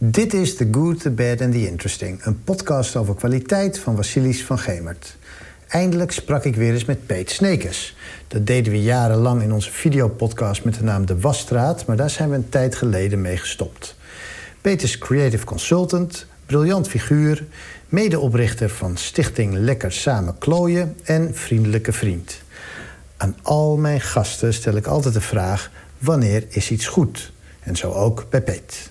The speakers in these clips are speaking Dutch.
Dit is The Good, The Bad and The Interesting. Een podcast over kwaliteit van Vasilis van Gemert. Eindelijk sprak ik weer eens met Peet Snekers. Dat deden we jarenlang in onze videopodcast met de naam De Wasstraat... maar daar zijn we een tijd geleden mee gestopt. Peet is creative consultant, briljant figuur... medeoprichter van stichting Lekker Samen Klooien... en vriendelijke vriend. Aan al mijn gasten stel ik altijd de vraag... wanneer is iets goed? En zo ook bij Peet.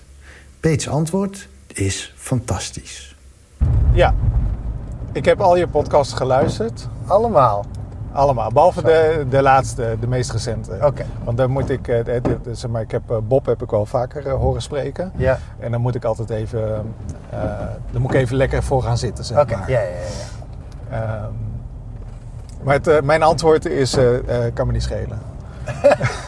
Peets antwoord is fantastisch. Ja, ik heb al je podcasts geluisterd. Allemaal? Allemaal, behalve de, de laatste, de meest recente. Oké. Want dan moet ik, eh, zeg maar, ik heb eh, Bob heb ik wel vaker eh, horen spreken. Ja. En dan moet ik altijd even, eh, dan moet ik even lekker voor gaan zitten, zeg Oké, maar. ja, ja, ja. Ehm, maar het, mijn antwoord is, eh, eh, kan me niet schelen.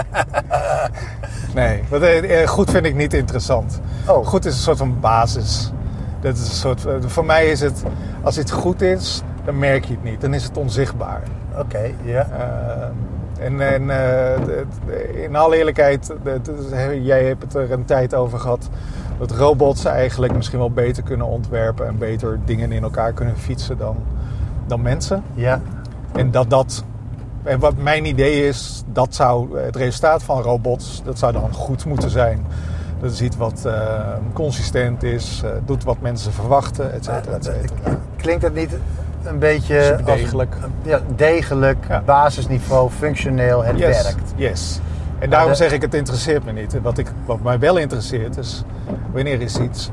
nee, want, eh, eh, goed vind ik niet interessant. Oh. Goed is een soort van basis. Dat is een soort, eh, voor mij is het, als iets goed is, dan merk je het niet. Dan is het onzichtbaar. Oké, ja. En in alle eerlijkheid, jij hebt het er een tijd over gehad... dat robots eigenlijk misschien wel beter kunnen ontwerpen... en beter dingen in elkaar kunnen fietsen dan, dan mensen. Ja. En dat dat... En wat mijn idee is, dat zou het resultaat van robots... dat zou dan goed moeten zijn. Dat is iets wat eh, consistent is, eh, doet wat mensen verwachten, et cetera, et cetera. Klinkt het niet een beetje... Als- degelijk. ja, degelijk, Ja. basisniveau, functioneel, het yes, werkt. Yes. En daarom zeg ik, het interesseert me niet. Wat, ik, wat mij wel interesseert is, wanneer is iets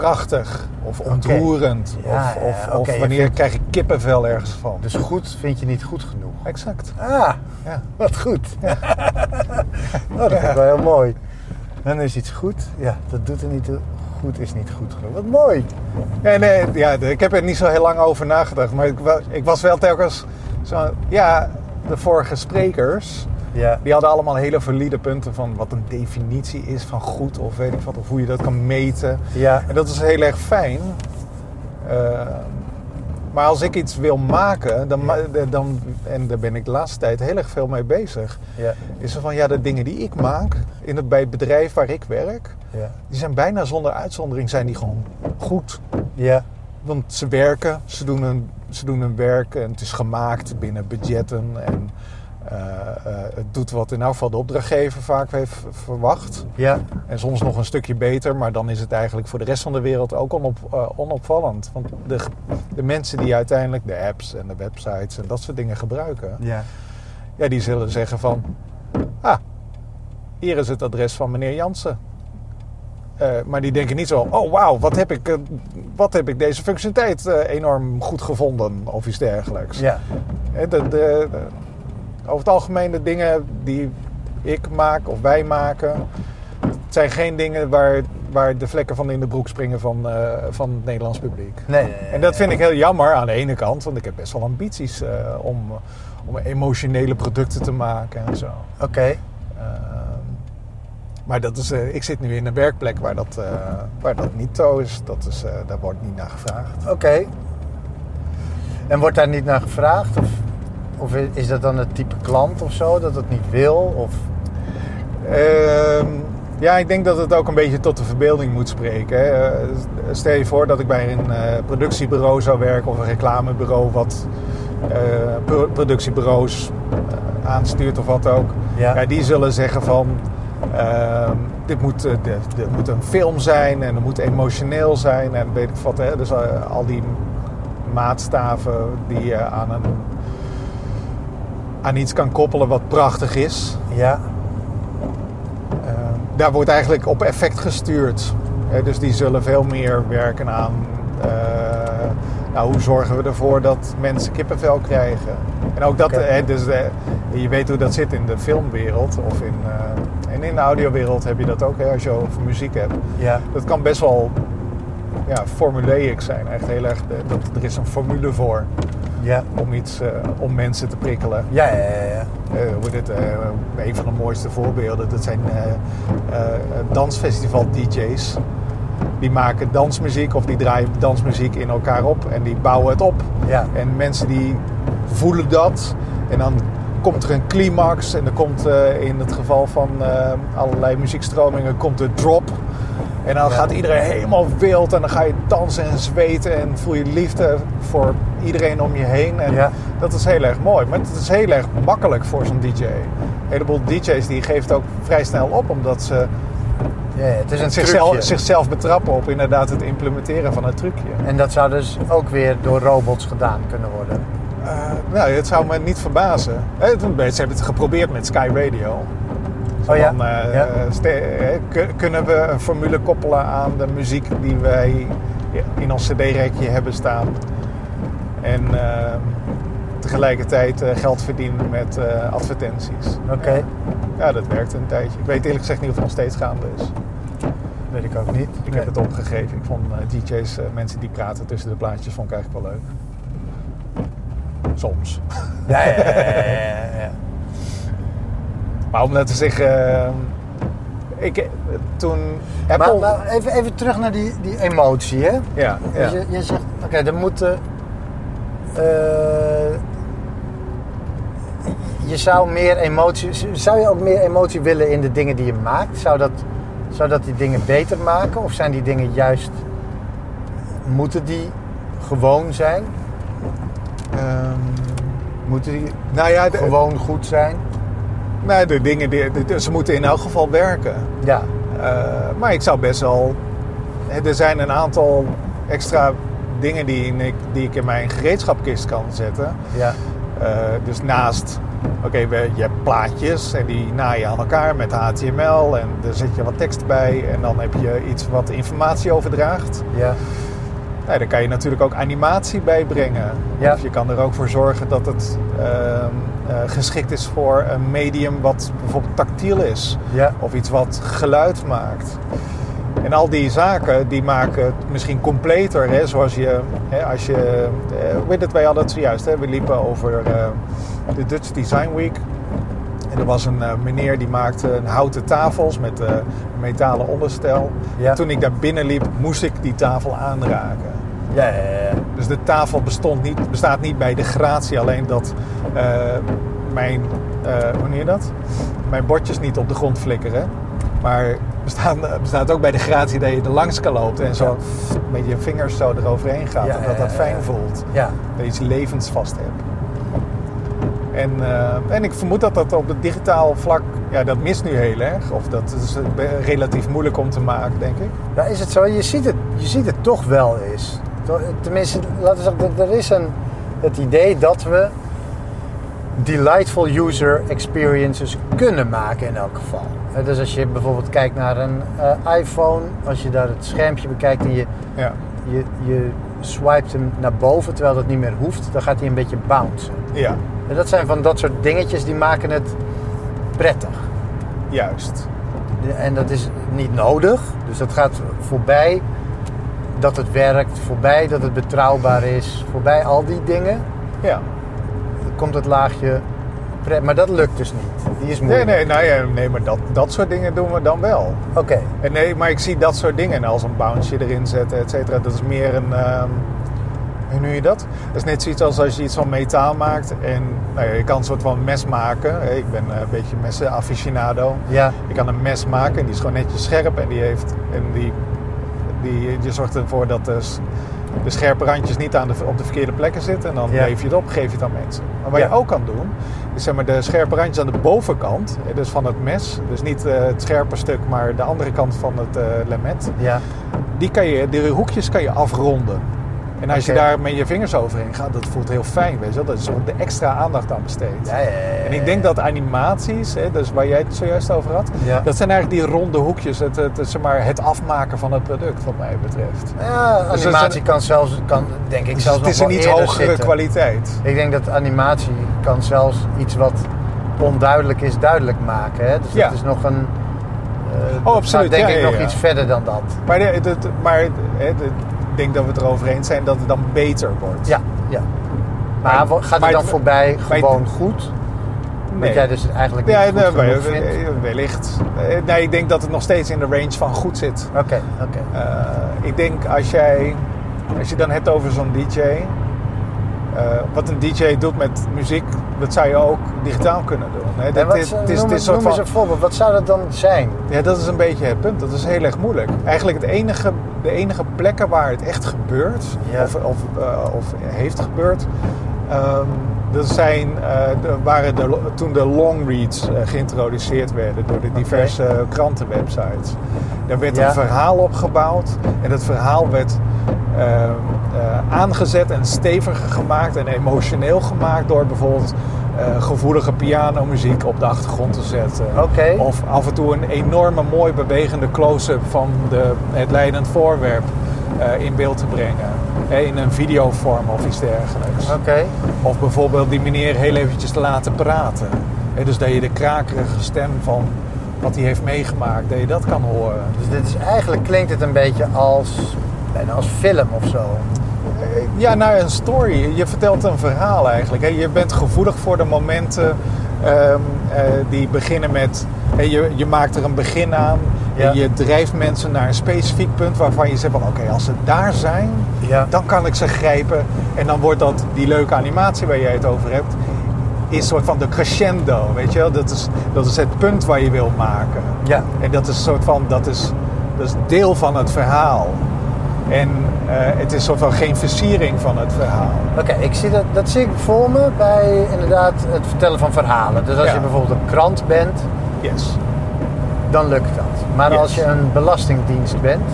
prachtig of ontroerend? Ja, of, ja, of, of wanneer vindt- krijg ik kippenvel ergens van? Dus goed vind je niet goed genoeg. Exact. Ah, Ja. wat goed. nou, dat vind ik wel heel mooi. Dan is iets goed. Ja, dat doet er niet toe. Goed is niet goed genoeg. Wat mooi. Ja, nee, ja, ik heb er niet zo heel lang over nagedacht. Maar ik, wa- ik was wel telkens zo... Ja, de vorige sprekers... Ja. Die hadden allemaal hele valide punten van wat een definitie is van goed of weet ik wat, of hoe je dat kan meten. Ja. En dat is heel erg fijn. Eh, maar als ik iets wil maken, dan, dan, en daar ben ik de laatste tijd heel erg veel mee bezig, Ja. is er van ja, de dingen die ik maak in het, bij het bedrijf waar ik werk, Ja. die zijn bijna zonder uitzondering zijn die gewoon goed. Ja. Want ze werken, ze doen hun, ze doen hun werk en het is gemaakt binnen budgetten. En eh, eh, het doet wat in elk geval de opdrachtgever vaak heeft verwacht. Ja. En soms nog een stukje beter, maar dan is het eigenlijk voor de rest van de wereld ook onop, eh, onopvallend. Want de, de mensen die uiteindelijk de apps en de websites en dat soort dingen gebruiken, Ja. ja, die zullen zeggen van, ah, hier is het adres van meneer Jansen. Maar die denken niet zo, oh wauw, wat, heb ik, wat heb ik deze functionaliteit enorm goed gevonden of iets dergelijks. Ja. De, de- over het algemeen de dingen die ik maak of wij maken, het zijn geen dingen waar, waar de vlekken van in de broek springen van, eh, van het Nederlands publiek. Nee, En dat vind ik heel jammer aan de ene kant, want ik heb best wel ambities eh, om, om emotionele producten te maken en zo. Oké. Ehm, maar dat is, eh, ik zit nu in een werkplek waar dat, eh, waar dat niet zo is. Dat is eh, daar wordt niet naar gevraagd. Oké. En wordt daar niet naar gevraagd? Of, of is dat dan het type klant of zo, dat het niet wil? Of... Ehm, ja, ik denk dat het ook een beetje tot de verbeelding moet spreken. hè. Eh, stel je voor dat ik bij een eh, productiebureau zou werken of een reclamebureau wat eh, pro- productiebureaus aanstuurt of wat ook. Ja. Ja, die zullen zeggen van ehm, dit, moet, dit, dit moet een film zijn en het moet emotioneel zijn en weet ik wat. Hè. Dus al die maatstaven die je aan, een, aan iets kan koppelen wat prachtig is. Ja. Uh, daar wordt eigenlijk op effect gestuurd. Uh, dus die zullen veel meer werken aan uh, nou, hoe zorgen we ervoor dat mensen kippenvel krijgen. En ook dat, dus, eh, je weet hoe dat zit in de filmwereld of in, eh, en in de audiowereld heb je dat ook hè, als je over muziek hebt. Ja. Dat kan best wel ja, formulaic zijn, echt heel erg. eh, Dat, er is een formule voor Ja. om iets, eh, om mensen te prikkelen. Ja, ja, ja. ja. Eh, hoe dit, eh, een van de mooiste voorbeelden, dat zijn eh, eh, dansfestival DJ's. Die maken dansmuziek of die draaien dansmuziek in elkaar op en die bouwen het op. Ja. En mensen die voelen dat en dan komt er een climax en er komt in het geval van allerlei muziekstromingen komt de drop. En dan gaat iedereen helemaal wild en dan ga je dansen en zweten en voel je liefde voor iedereen om je heen. En Ja. dat is heel erg mooi. Maar het is heel erg makkelijk voor zo'n DJ. Een heleboel DJ's die geeft ook vrij snel op omdat ze Ja, het is een zichzelf betrappen op inderdaad het implementeren van het trucje. En dat zou dus ook weer door robots gedaan kunnen worden. Eh, nou, het zou me niet verbazen. Eh, Ze hebben het geprobeerd met Sky Radio. Oh ja? van, eh, Ja. eh, kun- kunnen we een formule koppelen aan de muziek die wij in ons cd-rekje hebben staan. En eh, tegelijkertijd geld verdienen met advertenties. Oké, Ja, dat werkte een tijdje. Ik weet eerlijk gezegd niet of het nog steeds gaande is. weet ik ook niet. Ik heb het opgegeven. Ik vond DJ's, mensen die praten tussen de plaatjes, vond ik eigenlijk wel leuk. Soms. Ja, ja, ja. Maar om net te zeggen, eh, ik, eh, toen Apple... Maar, maar even, even terug naar die, die emotie, hè? ja, ja. Dus je, je zegt, oké, er moeten... eh, je zou meer emotie... Zou je ook meer emotie willen in de dingen die je maakt? Zou dat, zou dat die dingen beter maken? Of zijn die dingen juist... Moeten die gewoon zijn? Ehm, Moeten die nou ja, de, gewoon goed zijn? Nou, de dingen, die, ze moeten in elk geval werken. Ja, Eh, maar ik zou best wel... hè, Er zijn een aantal extra dingen die, ik- die ik in mijn gereedschapkist kan zetten. ja, Eh, dus naast, oké, je hebt plaatjes en die naai je aan elkaar met HTML en er zet je wat tekst bij en dan heb je iets wat informatie overdraagt. ja, Nou, dan kan je natuurlijk ook animatie bijbrengen. Ja. Of je kan er ook voor zorgen dat het ehm, eh, geschikt is voor een medium wat bijvoorbeeld tactiel is. ja, Of iets wat geluid maakt. En al die zaken die maken het misschien completer. Hè? Zoals je, hè, als je, eh, hoe weet het, wij hadden het zojuist. Hè? We liepen over eh, de Dutch Design Week. En er was een meneer die maakte een houten tafels met een metalen onderstel. Ja. Toen ik daar binnen liep, moest ik die tafel aanraken. Ja, ja, ja. Dus de tafel bestond niet, bestaat niet bij de gratie, alleen dat eh, mijn, eh, hoe noem dat? Mijn bordjes niet op de grond flikkeren. Maar bestaat, bestaat ook bij de gratie dat je er langs kan lopen en zo met je vingers zo eroverheen gaat. En dat dat fijn voelt. ja. Dat je iets levensvast hebt. En, eh, en ik vermoed dat dat op het digitaal vlak, ja, dat mist nu heel erg. Of dat is eh, relatief moeilijk om te maken, denk ik. Ja, is het zo? Je ziet het, je ziet het toch wel eens. Tenminste, laten we zeggen, er- is een, het idee dat we delightful user experiences kunnen maken in elk geval. Dus als je bijvoorbeeld kijkt naar een eh, iPhone, als je daar het schermpje bekijkt en je, Ja, je, je swipet hem naar boven terwijl dat niet meer hoeft, dan gaat hij een beetje bouncen. ja En dat zijn van dat soort dingetjes die maken het prettig. juist. En dat is niet nodig. Dus dat gaat voorbij dat het werkt, voorbij dat het betrouwbaar is, voorbij al die dingen. Ja. Komt het laagje. Maar dat lukt dus niet. Die is Nee, moeilijk. nee, nou ja, nee, maar dat, dat soort dingen doen we dan wel. Oké, En nee, maar ik zie dat soort dingen als een bounce erin zetten, et cetera. Dat is meer een. ehm, hoe noem je dat? Dat is net zoiets als als je iets van metaal maakt. En nou ja, je kan een soort van mes maken. Ik ben eh, een beetje messen aficionado. ja, Je kan een mes maken en die is gewoon netjes scherp. En die heeft. En die, die, je zorgt ervoor dat de, de scherpe randjes niet aan de, op de verkeerde plekken zitten. En dan Ja. leef je het op, geef je het aan mensen. Maar wat Ja. je ook kan doen, is zeg maar de scherpe randjes aan de bovenkant. Dus van het mes. Dus niet eh, het scherpe stuk, maar de andere kant van het lemet. ja, Die, kan je, die hoekjes kan je afronden. En als je daar met je vingers overheen gaat, dat voelt heel fijn. Weet je wel? Dat is ook de extra aandacht aan besteed. ja, ja, ja, En ik denk dat animaties, hè, dus waar jij het zojuist over had, dat zijn eigenlijk die ronde hoekjes, het, het, het, zeg maar, het afmaken van het product, wat mij betreft. Ja, Dus animatie kan zelfs, kan, denk ik, Dus zelfs het is nog een iets hogere zitten. kwaliteit. Ik denk dat animatie kan zelfs iets wat onduidelijk is duidelijk maken. Hè? Dus dat is nog een... dat Oh, absoluut. denk Ja, ik nog iets verder dan dat. Maar, de, de- de- maar denk dat we het erover eens zijn dat het dan beter wordt. Ja, ja. Maar, gaat het dan voorbij gewoon goed? Nee. Dat jij dus eigenlijk niet Ja, goed nee, vindt? wellicht. Eh, Nee, ik denk dat het nog steeds in de range van goed zit. Oké, oké. Eh, ik denk als jij, als je dan hebt over zo'n DJ, eh, wat een DJ doet met muziek, dat zou je ook digitaal kunnen doen. Hè? Wat, dit- noem is- is noem soort eens een voorbeeld. Wat zou dat dan zijn? Ja, dat is een beetje het punt. Dat is heel erg moeilijk. Eigenlijk het enige, de enige plekken waar het echt gebeurt, Ja. of, of, eh, of heeft gebeurd, ehm, dat zijn, eh, de- waren de, toen de longreads eh, geïntroduceerd werden door de diverse krantenwebsites. Daar werd Ja. een verhaal opgebouwd en dat verhaal werd ehm, eh, aangezet en steviger gemaakt en emotioneel gemaakt door bijvoorbeeld eh, gevoelige pianomuziek op de achtergrond te zetten. Of af en toe een enorme mooi bewegende close-up van de, het leidend voorwerp eh, in beeld te brengen. Hè, in een videovorm of iets dergelijks. Of bijvoorbeeld die meneer heel eventjes te laten praten. Dus dat je de krakerige stem van wat hij heeft meegemaakt, dat je dat kan horen. Dus dit is eigenlijk klinkt het een beetje als, bijna als film of zo. Ja, nou een story. Je vertelt een verhaal eigenlijk. hè. Je bent gevoelig voor de momenten ehm, eh, die beginnen met... hè, je, je maakt er een begin aan. Ja. En je drijft mensen naar een specifiek punt waarvan je zegt van... Oké, als ze daar zijn, Ja. dan kan ik ze grijpen. En dan wordt dat, die leuke animatie waar jij het over hebt... is een soort van de crescendo, weet je wel? Dat is, dat is het punt waar je wil maken. Ja. En dat is een soort van, dat is, dat is deel van het verhaal. En eh, het is soort van geen versiering van het verhaal. Oké, ik zie dat, dat zie ik voor me bij inderdaad het vertellen van verhalen. Dus als Ja. je bijvoorbeeld een krant bent, Yes. dan lukt dat. Maar Yes. als je een belastingdienst bent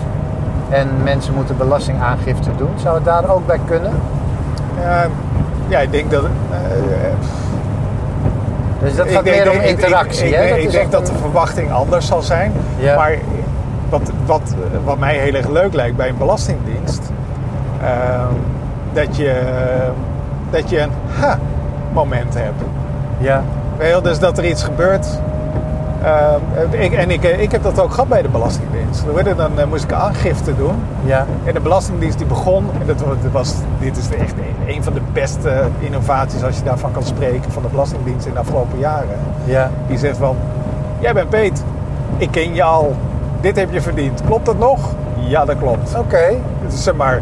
en mensen moeten belastingaangifte doen, zou het daar ook bij kunnen? Ja, ja, ik denk dat... eh, Dus dat ik gaat denk- meer om ik- interactie, Ik, hè? ik, Dat ik is denk dat een- de verwachting anders zal zijn. Ja. Maar wat, wat, wat mij heel erg leuk lijkt bij een belastingdienst... ehm, dat, je, dat je een ha-moment hebt. Ja, wel, Dus dat er iets gebeurt. Ehm, ik, en ik, ik heb dat ook gehad bij de Belastingdienst. Dan, dan eh, moest ik aangifte doen. ja, En de Belastingdienst die begon, en dat wa- dat was, dit is echt een, een van de beste innovaties als je daarvan kan spreken van de Belastingdienst in de afgelopen jaren. ja. Die zegt van, jij bent Peet, ik ken je al, dit heb je verdiend. Klopt dat nog? Ja, dat klopt. Oké. Dus zeg maar,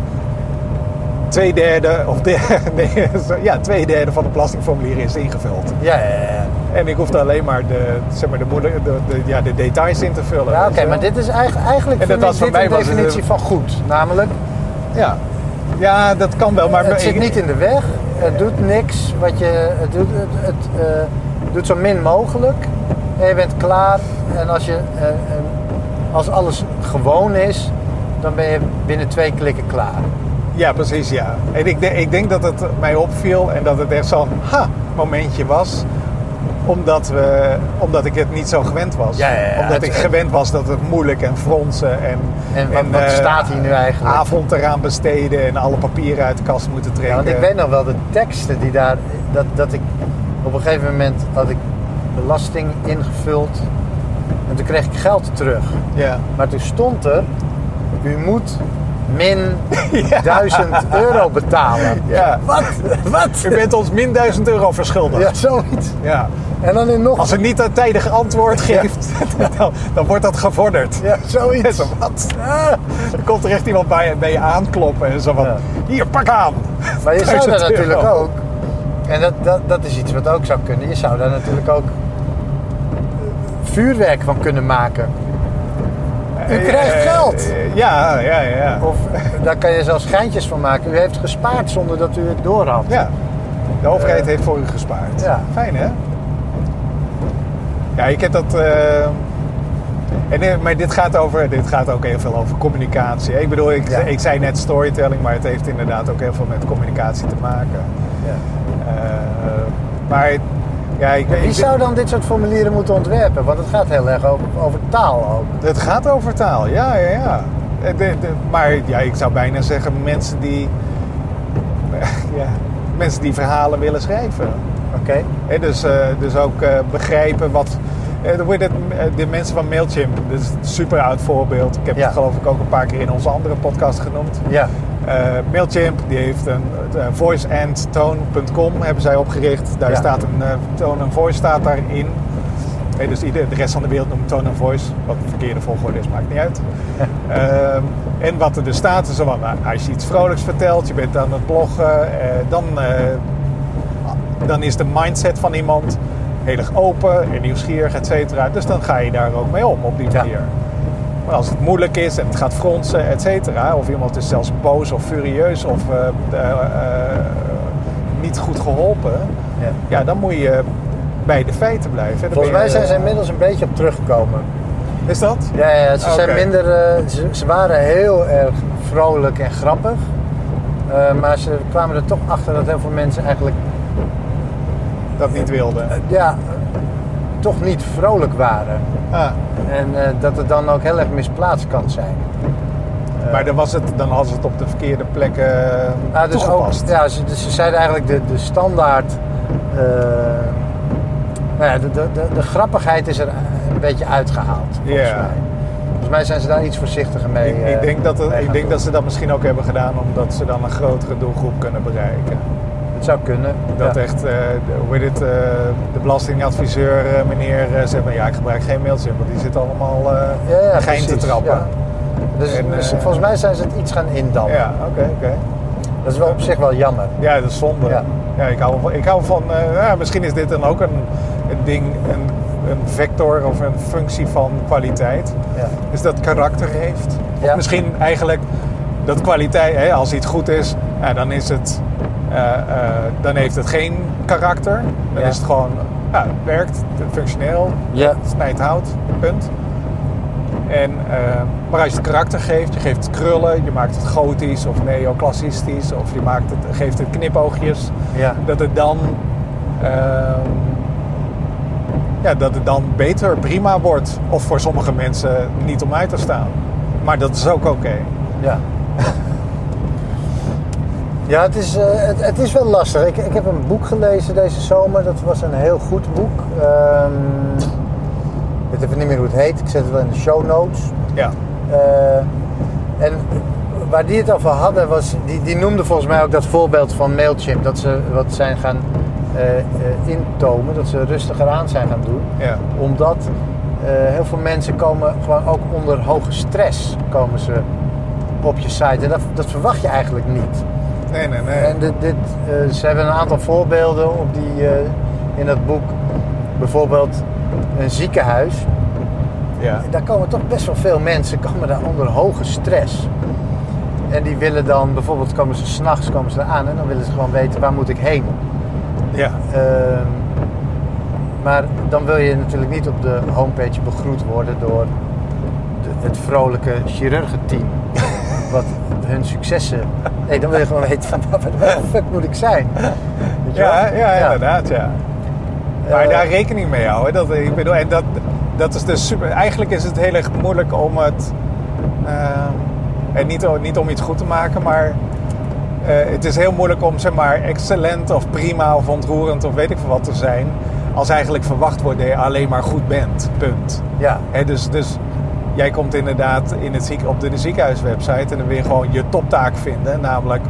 twee derde, of de, nee, ja, twee derde van de belastingformulieren is ingevuld. Ja, ja, ja. En ik hoefde alleen maar de, zeg maar de, moeder, de, de- ja, de details in te vullen. Ja, oké, maar dit is eigenlijk, eigenlijk En vind dat ik was voor dit mij een het definitie van goed. Namelijk, Ja. ja, dat kan wel. Maar het zit niet in de weg. Het doet niks. Wat je, het doet, het, het, eh, doet zo min mogelijk. En je bent klaar. En als, je, eh, eh, als alles gewoon is, dan ben je binnen twee klikken klaar. Ja, precies, ja. En ik, denk- ik denk dat het mij opviel en dat het echt zo'n ha-momentje was. Omdat, we, omdat ik het niet zo gewend was. Ja, ja, ja. Omdat Het- ik gewend was dat het moeilijk en fronsen en... En wat- wat eh, staat hier nu eigenlijk? Avond eraan besteden en alle papieren uit de kast moeten trekken. Ja, want ik weet nog wel de teksten die daar. Dat, dat ik op een gegeven moment had ik belasting ingevuld. En toen kreeg ik geld terug. Ja. Maar toen stond er, u moet min Ja. 1000 euro betalen. Ja. Wat? Wat? U bent ons min 1000 euro verschuldigd. Ja, zoiets. Ja. En dan in nog... Als u niet een tijdig antwoord geeft, dan, dan wordt dat gevorderd. Ja, zoiets. Zo, wat? Dan komt er echt iemand bij, je- bij je aankloppen en zo van, Ja. hier, pak aan. Maar je zou 1000 daar natuurlijk ook... En dat, dat, dat is iets wat ook zou kunnen. Je zou daar natuurlijk ook vuurwerk van kunnen maken. U krijgt Eh, geld. eh, Ja, ja, ja. Of daar kan je zelfs geintjes van maken. U heeft gespaard zonder dat u het door had. Ja, de overheid Eh, heeft voor u gespaard. ja. Fijn, hè? Ja, ik heb dat... eh, en, eh, maar dit gaat, over, dit gaat ook heel veel over communicatie. Ik bedoel, ik, Ja. ik zei net storytelling, maar het heeft inderdaad ook heel veel met communicatie te maken. Ja. Eh, maar ja, ik, Wie ik- zou dan dit soort formulieren moeten ontwerpen? Want het gaat heel erg over, over taal ook. Het gaat over taal, ja, ja, ja. Eh, de- de- maar ja, ik zou bijna zeggen mensen die... ja, mensen die verhalen willen schrijven. Oké. Dus, eh, dus ook eh, begrijpen wat. de mensen van Mailchimp, dat is een super oud voorbeeld. Ik heb Ja. het geloof ik ook een paar keer in onze andere podcast genoemd. Ja. Eh, Mailchimp die heeft een uh, voiceandtone.com hebben zij opgericht. Daar Ja. staat een eh, tone en voice staat daarin. Hey, dus ieder, de rest van de wereld noemt tone of voice. Wat de verkeerde volgorde is, maakt niet uit. Ehm, en wat er dus staat is van, nou, als je iets vrolijks vertelt, je bent aan het bloggen, eh, dan, eh, dan is de mindset van iemand heel erg open en nieuwsgierig, et cetera. Dus dan ga je daar ook mee om op die Ja. Maar als het moeilijk is en het gaat fronsen, et cetera, of iemand is zelfs boos of furieus of eh, eh, eh, niet goed geholpen, Ja. ja, dan moet je bij de feiten blijven. Dan Volgens mij je- zijn ze inmiddels een beetje op teruggekomen. Is dat? Ja, ja ze, zijn minder, ze, ze waren heel erg vrolijk en grappig. Maar ze kwamen er toch achter dat heel veel mensen eigenlijk Dat niet wilde. eh, ja, toch niet vrolijk waren. Ah, En eh, dat het dan ook heel erg misplaatst kan zijn. maar dan, was het, dan ze het op de verkeerde plekken eh, Ah, dus ook, ja, ze, dus ze zeiden eigenlijk de, de standaard. eh, nou ja, de, de, de, de grappigheid is er een beetje uitgehaald. Volgens Ja. mij. Volgens mij zijn ze daar iets voorzichterder mee. ik, eh, ik, denk dat het- ik denk doen. dat ze dat misschien ook hebben gedaan omdat ze dan een grotere doelgroep kunnen bereiken. Het zou kunnen. Dat ja. echt, de- hoe heet het, eh, de belastingadviseur eh, meneer zegt van ja, ik gebruik geen mailtje, want die zit allemaal Ja, gein te trappen. ja. Dus, En, dus volgens mij zijn ze het iets gaan indammen. Ja, oké, oké. Dat is wel op zich wel jammer. Ja, dat is zonde. Ja. Ik hou van, ik hou van ja, misschien is dit dan ook een, een ding, een, een vector of een functie van kwaliteit. Ja. Is dat karakter heeft. Ja. Of misschien eigenlijk dat kwaliteit, hè, als iets goed is, ja, dan is het, dan heeft het geen karakter. Dan Ja. is het gewoon, ja, het werkt, functioneel, Ja. het snijdt hout, punt. En, eh, maar als je het karakter geeft, je geeft het krullen, je maakt het gotisch of neoclassicistisch, of je maakt het, geeft het knipoogjes, Ja. dat het dan, ehm, ja, dat het dan beter, prima wordt. Of voor sommige mensen niet om uit te staan. Maar dat is ook oké. Ja. Ja, het is, eh, het, het is wel lastig. Ik, ik heb een boek gelezen deze zomer. Dat was een heel goed boek. Ehm, ik weet even niet meer hoe het heet. Ik zet het wel in de show notes. Ja, Eh, en waar die het over hadden, was, die, die noemde volgens mij ook dat voorbeeld van Mailchimp. Dat ze wat zijn gaan eh, intomen, dat ze rustiger aan zijn gaan doen. ja, Omdat heel veel mensen komen gewoon ook onder hoge stress komen ze op je site. En dat, dat verwacht je eigenlijk niet. Nee, nee, nee. En dit, dit, eh, ze hebben een aantal voorbeelden op die, eh, in dat boek. Bijvoorbeeld een ziekenhuis. ja, Daar komen toch best wel veel mensen komen daar onder hoge stress. En die willen dan, bijvoorbeeld komen ze s'nachts komen ze aan en dan willen ze gewoon weten waar moet ik heen. ja, Ehm, maar dan wil je natuurlijk niet op de homepage begroet worden door de- het vrolijke chirurgenteam. Wat hun successen. Nee, dan wil je gewoon weten van waar de fuck moet ik zijn. Weet je ja, ja, inderdaad, ja. Maar Eh, daar rekening mee houden. Dat, ik bedoel, en dat, dat is dus super. Eigenlijk is het heel erg moeilijk om het. ehm, en niet, niet om iets goed te maken, maar. eh, het is heel moeilijk om zeg maar excellent of prima of ontroerend of weet ik veel wat te zijn. Als eigenlijk verwacht wordt dat je alleen maar goed bent. Punt. Ja, Hè, dus, dus jij komt inderdaad in het ziek, op de, ziekenhuiswebsite en dan wil je gewoon je toptaak vinden. Namelijk,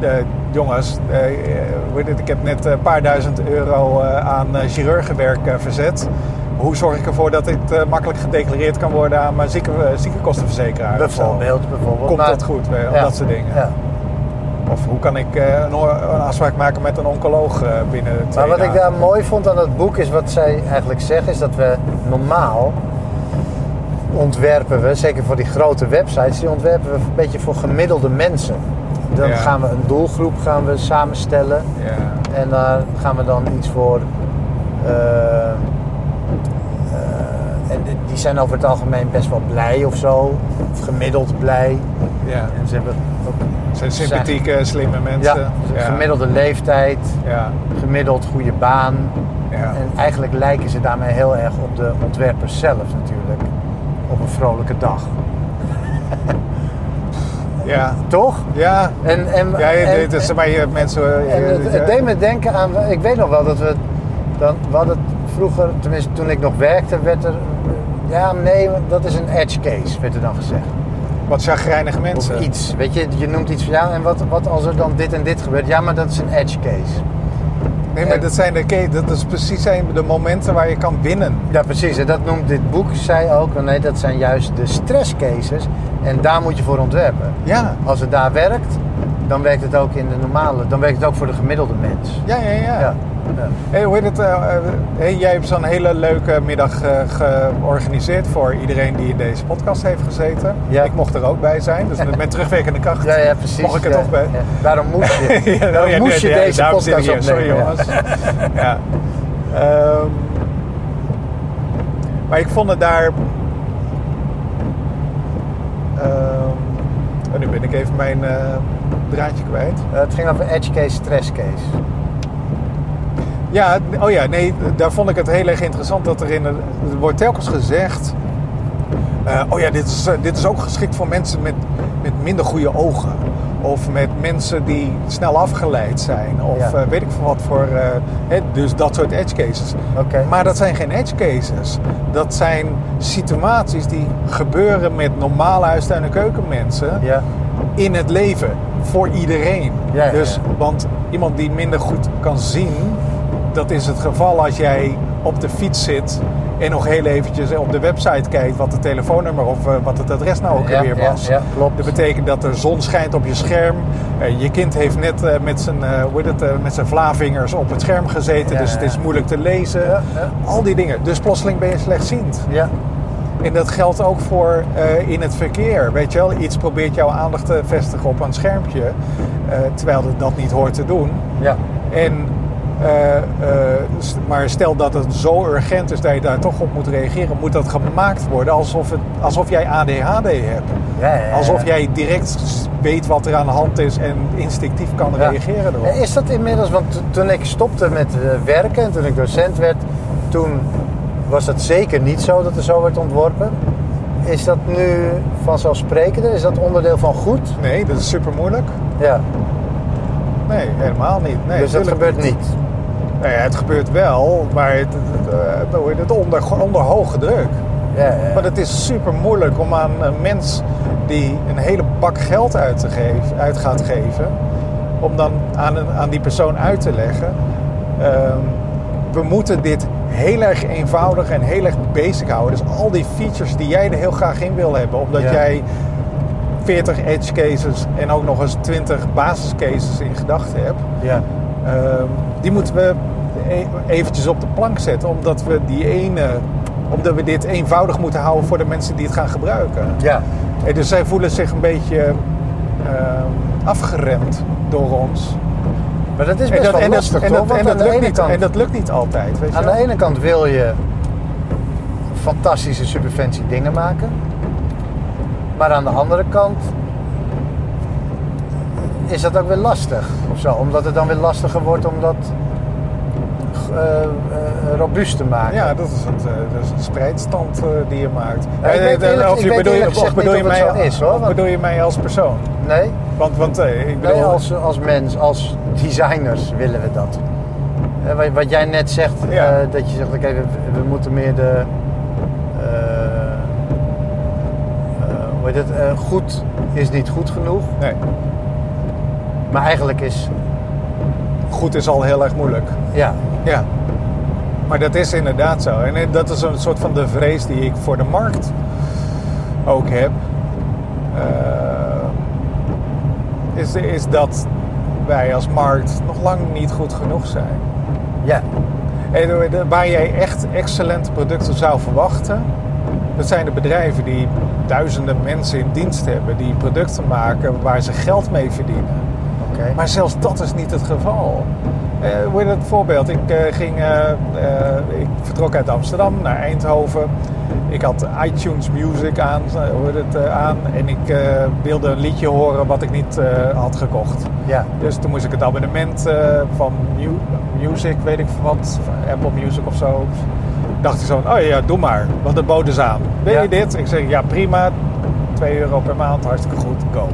eh, jongens, eh, eh, het, ik heb net een paar duizend euro aan chirurgenwerk verzet. Hoe zorg ik ervoor dat dit makkelijk gedeclareerd kan worden aan mijn zieke, eh, ziekenkostenverzekeraar? bijvoorbeeld. bijvoorbeeld. Komt dat goed? Ja, Dat soort dingen. Ja. Of hoe kan ik een, afspraak maken met een oncoloog binnen twee Maar wat ik daar mooi vond aan dat boek is wat zij eigenlijk zeggen, is dat we normaal ontwerpen we, zeker voor die grote websites, die ontwerpen we een beetje voor gemiddelde mensen. Dan Ja. gaan we een doelgroep gaan we samenstellen Ja. en daar gaan we dan iets voor. eh, eh, en die- zijn over het algemeen best wel blij of zo, of gemiddeld blij. ja. En ze hebben ook zijn sympathieke, slimme ja, mensen. dus een gemiddelde leeftijd, Ja. gemiddeld goede baan. Ja. En eigenlijk lijken ze daarmee heel erg op de ontwerpers zelf natuurlijk. Vrolijke dag. Ja. Toch? Ja. En, en, Ja, je, en, maar je mensen. en het, deed me denken aan... Ik weet nog wel dat we... Dan, we hadden het vroeger, tenminste toen ik nog werkte, werd er... Ja, nee, dat is een edge case, werd er dan gezegd. wat chagrijnige mensen. Of iets. Weet je, je noemt iets van ja, en wat, wat als er dan dit en dit gebeurt? Ja, maar dat is een edge case. Nee, maar En- dat, zijn de, dat is precies zijn de momenten waar je kan winnen. Ja, precies. En dat noemt dit boek, zei ook, nee, dat zijn juist de stresscases. En daar moet je voor ontwerpen. Ja, Als het daar werkt, dan werkt het ook in de normale, dan werkt het ook voor de gemiddelde mens. ja, ja. ja. Ja. Ja. Hey, hoe heet het? eh, eh, hey, jij hebt zo'n hele leuke middag eh, georganiseerd voor iedereen die in deze podcast heeft gezeten. Ja. Ik mocht er ook bij zijn, dus met, met terugwerkende kracht. Ja, ja, precies. Mocht ik er toch bij? Daarom moest je, ja, moest je deze podcast opnemen. Sorry jongens. ja. Ehm, maar ik vond het daar... Ehm, oh, nu ben ik even mijn draadje kwijt. Eh, het ging over edge case, stress case. Ja, oh ja, nee, daar vond ik het heel erg interessant dat er in het, er wordt telkens gezegd. eh, oh ja, dit is, dit is ook geschikt voor mensen met, met minder goede ogen. Of met mensen die snel afgeleid zijn. Of Ja. eh, weet ik veel wat voor. dus dat soort edge cases. Oké. Maar dat zijn geen edge cases. Dat zijn situaties die gebeuren met normale huistuin- en keukenmensen Ja. in het leven voor iedereen. Ja, ja, dus, ja. Want iemand die minder goed kan zien, dat is het geval als jij op de fiets zit en nog heel eventjes op de website kijkt wat het telefoonnummer of eh, wat het adres nou ook Ja, weer ja, was. ja, klopt. Dat betekent dat de zon schijnt op je scherm. Eh, je kind heeft net eh, met, zijn, hoe heet het, met zijn vlavingers op het scherm gezeten, Ja, dus het ja. is moeilijk te lezen. Ja, ja. Al die dingen. Dus plotseling ben je slechtziend. Ja. En dat geldt ook voor eh, in het verkeer. Weet je wel, iets probeert jouw aandacht te vestigen op een schermpje, eh, terwijl het dat niet hoort te doen. Ja. En, eh, maar stel dat het zo urgent is dat je daar toch op moet reageren, moet dat gemaakt worden alsof, het, alsof jij ADHD hebt. Ja, ja, ja. Alsof jij direct weet wat er aan de hand is en instinctief kan reageren erop. Is dat inmiddels, want to- toen ik stopte met werken en toen ik docent werd, toen was het zeker niet zo dat er zo werd ontworpen. Is dat nu vanzelfsprekender? Is dat onderdeel van goed? Nee, dat is super moeilijk. Ja, Nee, helemaal niet. Nee, dus dat gebeurt niet. Nou ja, het gebeurt wel, maar het, het, eh, het onder, onder hoge druk. Ja, ja. Maar het is super moeilijk om aan een mens die een hele bak geld uit, te geven, uit gaat geven, om dan aan, een- aan die persoon uit te leggen. ehm, we moeten dit heel erg eenvoudig en heel erg basic houden. Dus al die features die jij er heel graag in wil hebben, omdat Ja. jij 40 edge cases en ook nog eens 20 basiscases in gedachten hebt. ja. Ehm, die moeten we e- eventjes op de plank zetten, omdat we die ene, omdat we dit eenvoudig moeten houden voor de mensen die het gaan gebruiken. ja. En dus zij voelen zich een beetje ehm, afgeremd door ons. Maar dat is best wel en, lastig, en, toch? dat, Want en, dat lukt niet, kant- en dat lukt niet altijd. Weet je Aan de ene kant wil je fantastische subventie dingen maken. Maar aan de andere kant is dat ook weer lastig. Of zo, omdat het dan weer lastiger wordt om dat eh, eh, robuust te maken. Ja, dat is, het, eh, dat is een spreidstand die je maakt. Ja, ik weet eerlijk- of ik je weet bedoel of bedoel je mij- is, hoor, want- bedoel je mij als persoon? Nee, Want, want eh, ik bedoel... nee als, als mens, als designers willen we dat. Eh, wat, wat jij net zegt, Ja. eh, dat je zegt, oké, we, we moeten meer de... eh, eh, hoe heet het? eh, goed is niet goed genoeg. Nee, Maar eigenlijk is, goed is al heel erg moeilijk. ja, Ja, maar dat is inderdaad zo. En eh, dat is een soort van de vrees die ik voor de markt ook heb. Eh, is, is dat wij als markt nog lang niet goed genoeg zijn. ja, En waar jij echt excellente producten zou verwachten, dat zijn de bedrijven die duizenden mensen in dienst hebben, die producten maken waar ze geld mee verdienen. Maar zelfs dat is niet het geval. Eh hoe heet het voorbeeld? Ik, eh, ging, eh, eh, ik vertrok uit Amsterdam naar Eindhoven. Ik had iTunes Music aan, eh, heet het, eh, aan en ik eh, wilde een liedje horen wat ik niet eh, had gekocht. Ja, Dus toen moest ik het abonnement eh, van Mu- Music, weet ik wat, van Apple Music of zo. Dacht ik zo, oh ja, doe maar, want het boden ze aan. Wil Ja. je dit? Ik zeg, ja prima, 2 euro per maand, hartstikke goed, go.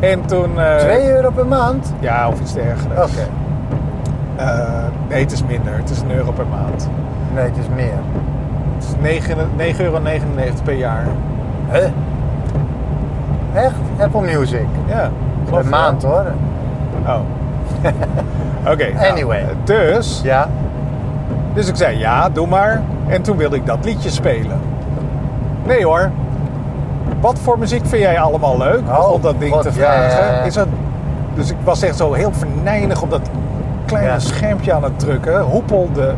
En toen... eh, 2 euro per maand? Ja, of iets dergelijks. Oké. Eh, nee, het is minder. Het is een euro per maand. Nee, het is meer. Het is 9,99 euro per jaar. Huh? Echt? Apple Music? Ja, Per maand hoor. Oh. Oké. nou, Anyway. dus, Ja. dus ik zei ja, doe maar. En toen wilde ik dat liedje spelen. Nee hoor. Wat voor muziek vind jij allemaal leuk? Oh, om dat ding God, te ja, vragen. ja. Is dat, dus ik was echt zo heel verneinig op dat kleine schermpje aan het drukken. Hoepelde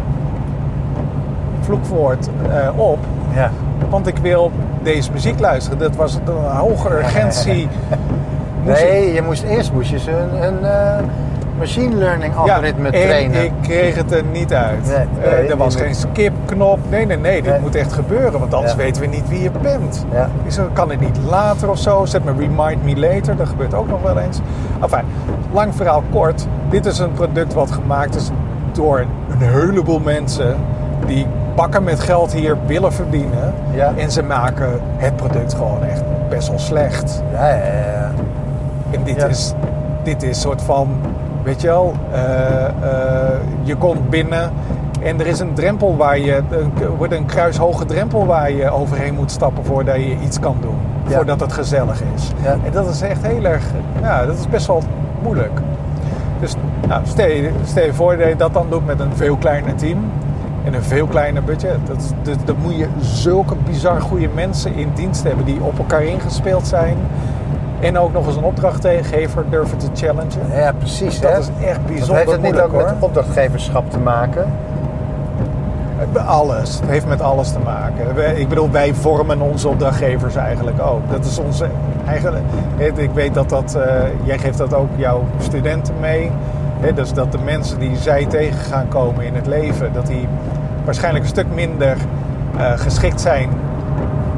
vloekwoord eh, op. Ja. Want ik wil deze muziek luisteren. Dat was een hoge urgentie. Nee, je moest eerst moest je ze een, een eh, machine learning algoritme en trainen. ik kreeg het er niet uit. Nee, Eh, er was geen skipknop. Nee, nee, nee. Dit Nee. moet echt gebeuren. Want anders Ja. weten we niet wie je bent. Ja. Zei, kan het niet later of zo? Zet me remind me later. Dat gebeurt ook nog wel eens. Enfin, lang verhaal kort. Dit is een product wat gemaakt is door een heleboel mensen... die bakken met geld hier willen verdienen. Ja. En ze maken het product gewoon echt best wel slecht. Ja, ja, ja. En dit Ja. is dit is soort van, weet je wel, eh, eh, je komt binnen en er is een drempel waar je, wordt een kruishoge drempel waar je overheen moet stappen voordat je iets kan doen. Ja. Voordat het gezellig is. Ja. En dat is echt heel erg, ja, dat is best wel moeilijk. Dus nou, stel, je, stel je voor dat je dat dan doet met een veel kleiner team. En een veel kleiner budget. Dat, dat, dan moet je zulke bizar goede mensen in dienst hebben die op elkaar ingespeeld zijn. En ook nog eens een opdrachtgever durven te challengen. Ja, precies. Dat hè? is echt Dat bijzonder heeft het niet ook hoor. met opdrachtgeverschap te maken? Alles. Het heeft met alles te maken. Ik bedoel, wij vormen onze opdrachtgevers eigenlijk ook. Dat is onze eigen. Ik weet dat dat. eh, jij geeft dat ook jouw studenten mee. Hè, Dus dat de mensen die zij tegen gaan komen in het leven, dat die waarschijnlijk een stuk minder eh, geschikt zijn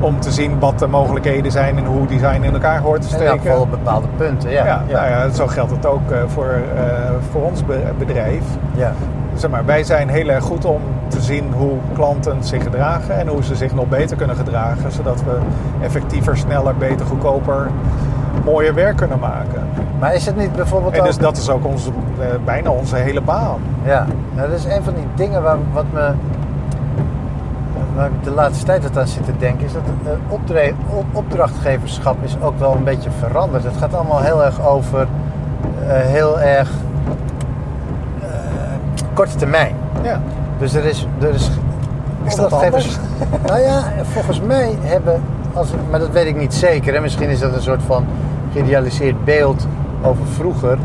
om te zien wat de mogelijkheden zijn en hoe design in elkaar hoort te steken. geval op bepaalde punten, ja. Ja, Nou ja, zo geldt het ook eh, voor, eh, voor ons be- bedrijf. Ja. Zeg maar, wij zijn heel erg goed om te zien hoe klanten zich gedragen en hoe ze zich nog beter kunnen gedragen, zodat we effectiever, sneller, beter, goedkoper, mooier werk kunnen maken. Maar is het niet bijvoorbeeld En ook... dus dat is ook onze, eh, bijna onze hele baan. Ja, nou, dat is een van die dingen waar, wat me... Waar ik de laatste tijd wat aan zit te denken... is dat het eh, opdrachtgeverschap is ook wel een beetje veranderd. Het gaat allemaal heel erg over... eh, heel erg... eh, korte termijn. Ja. Dus er is... Er is Is dat opdrachtgevers- Nou ja, volgens mij hebben... Als, maar dat weet ik niet zeker. Hè? Misschien is dat een soort van geïdealiseerd beeld over vroeger.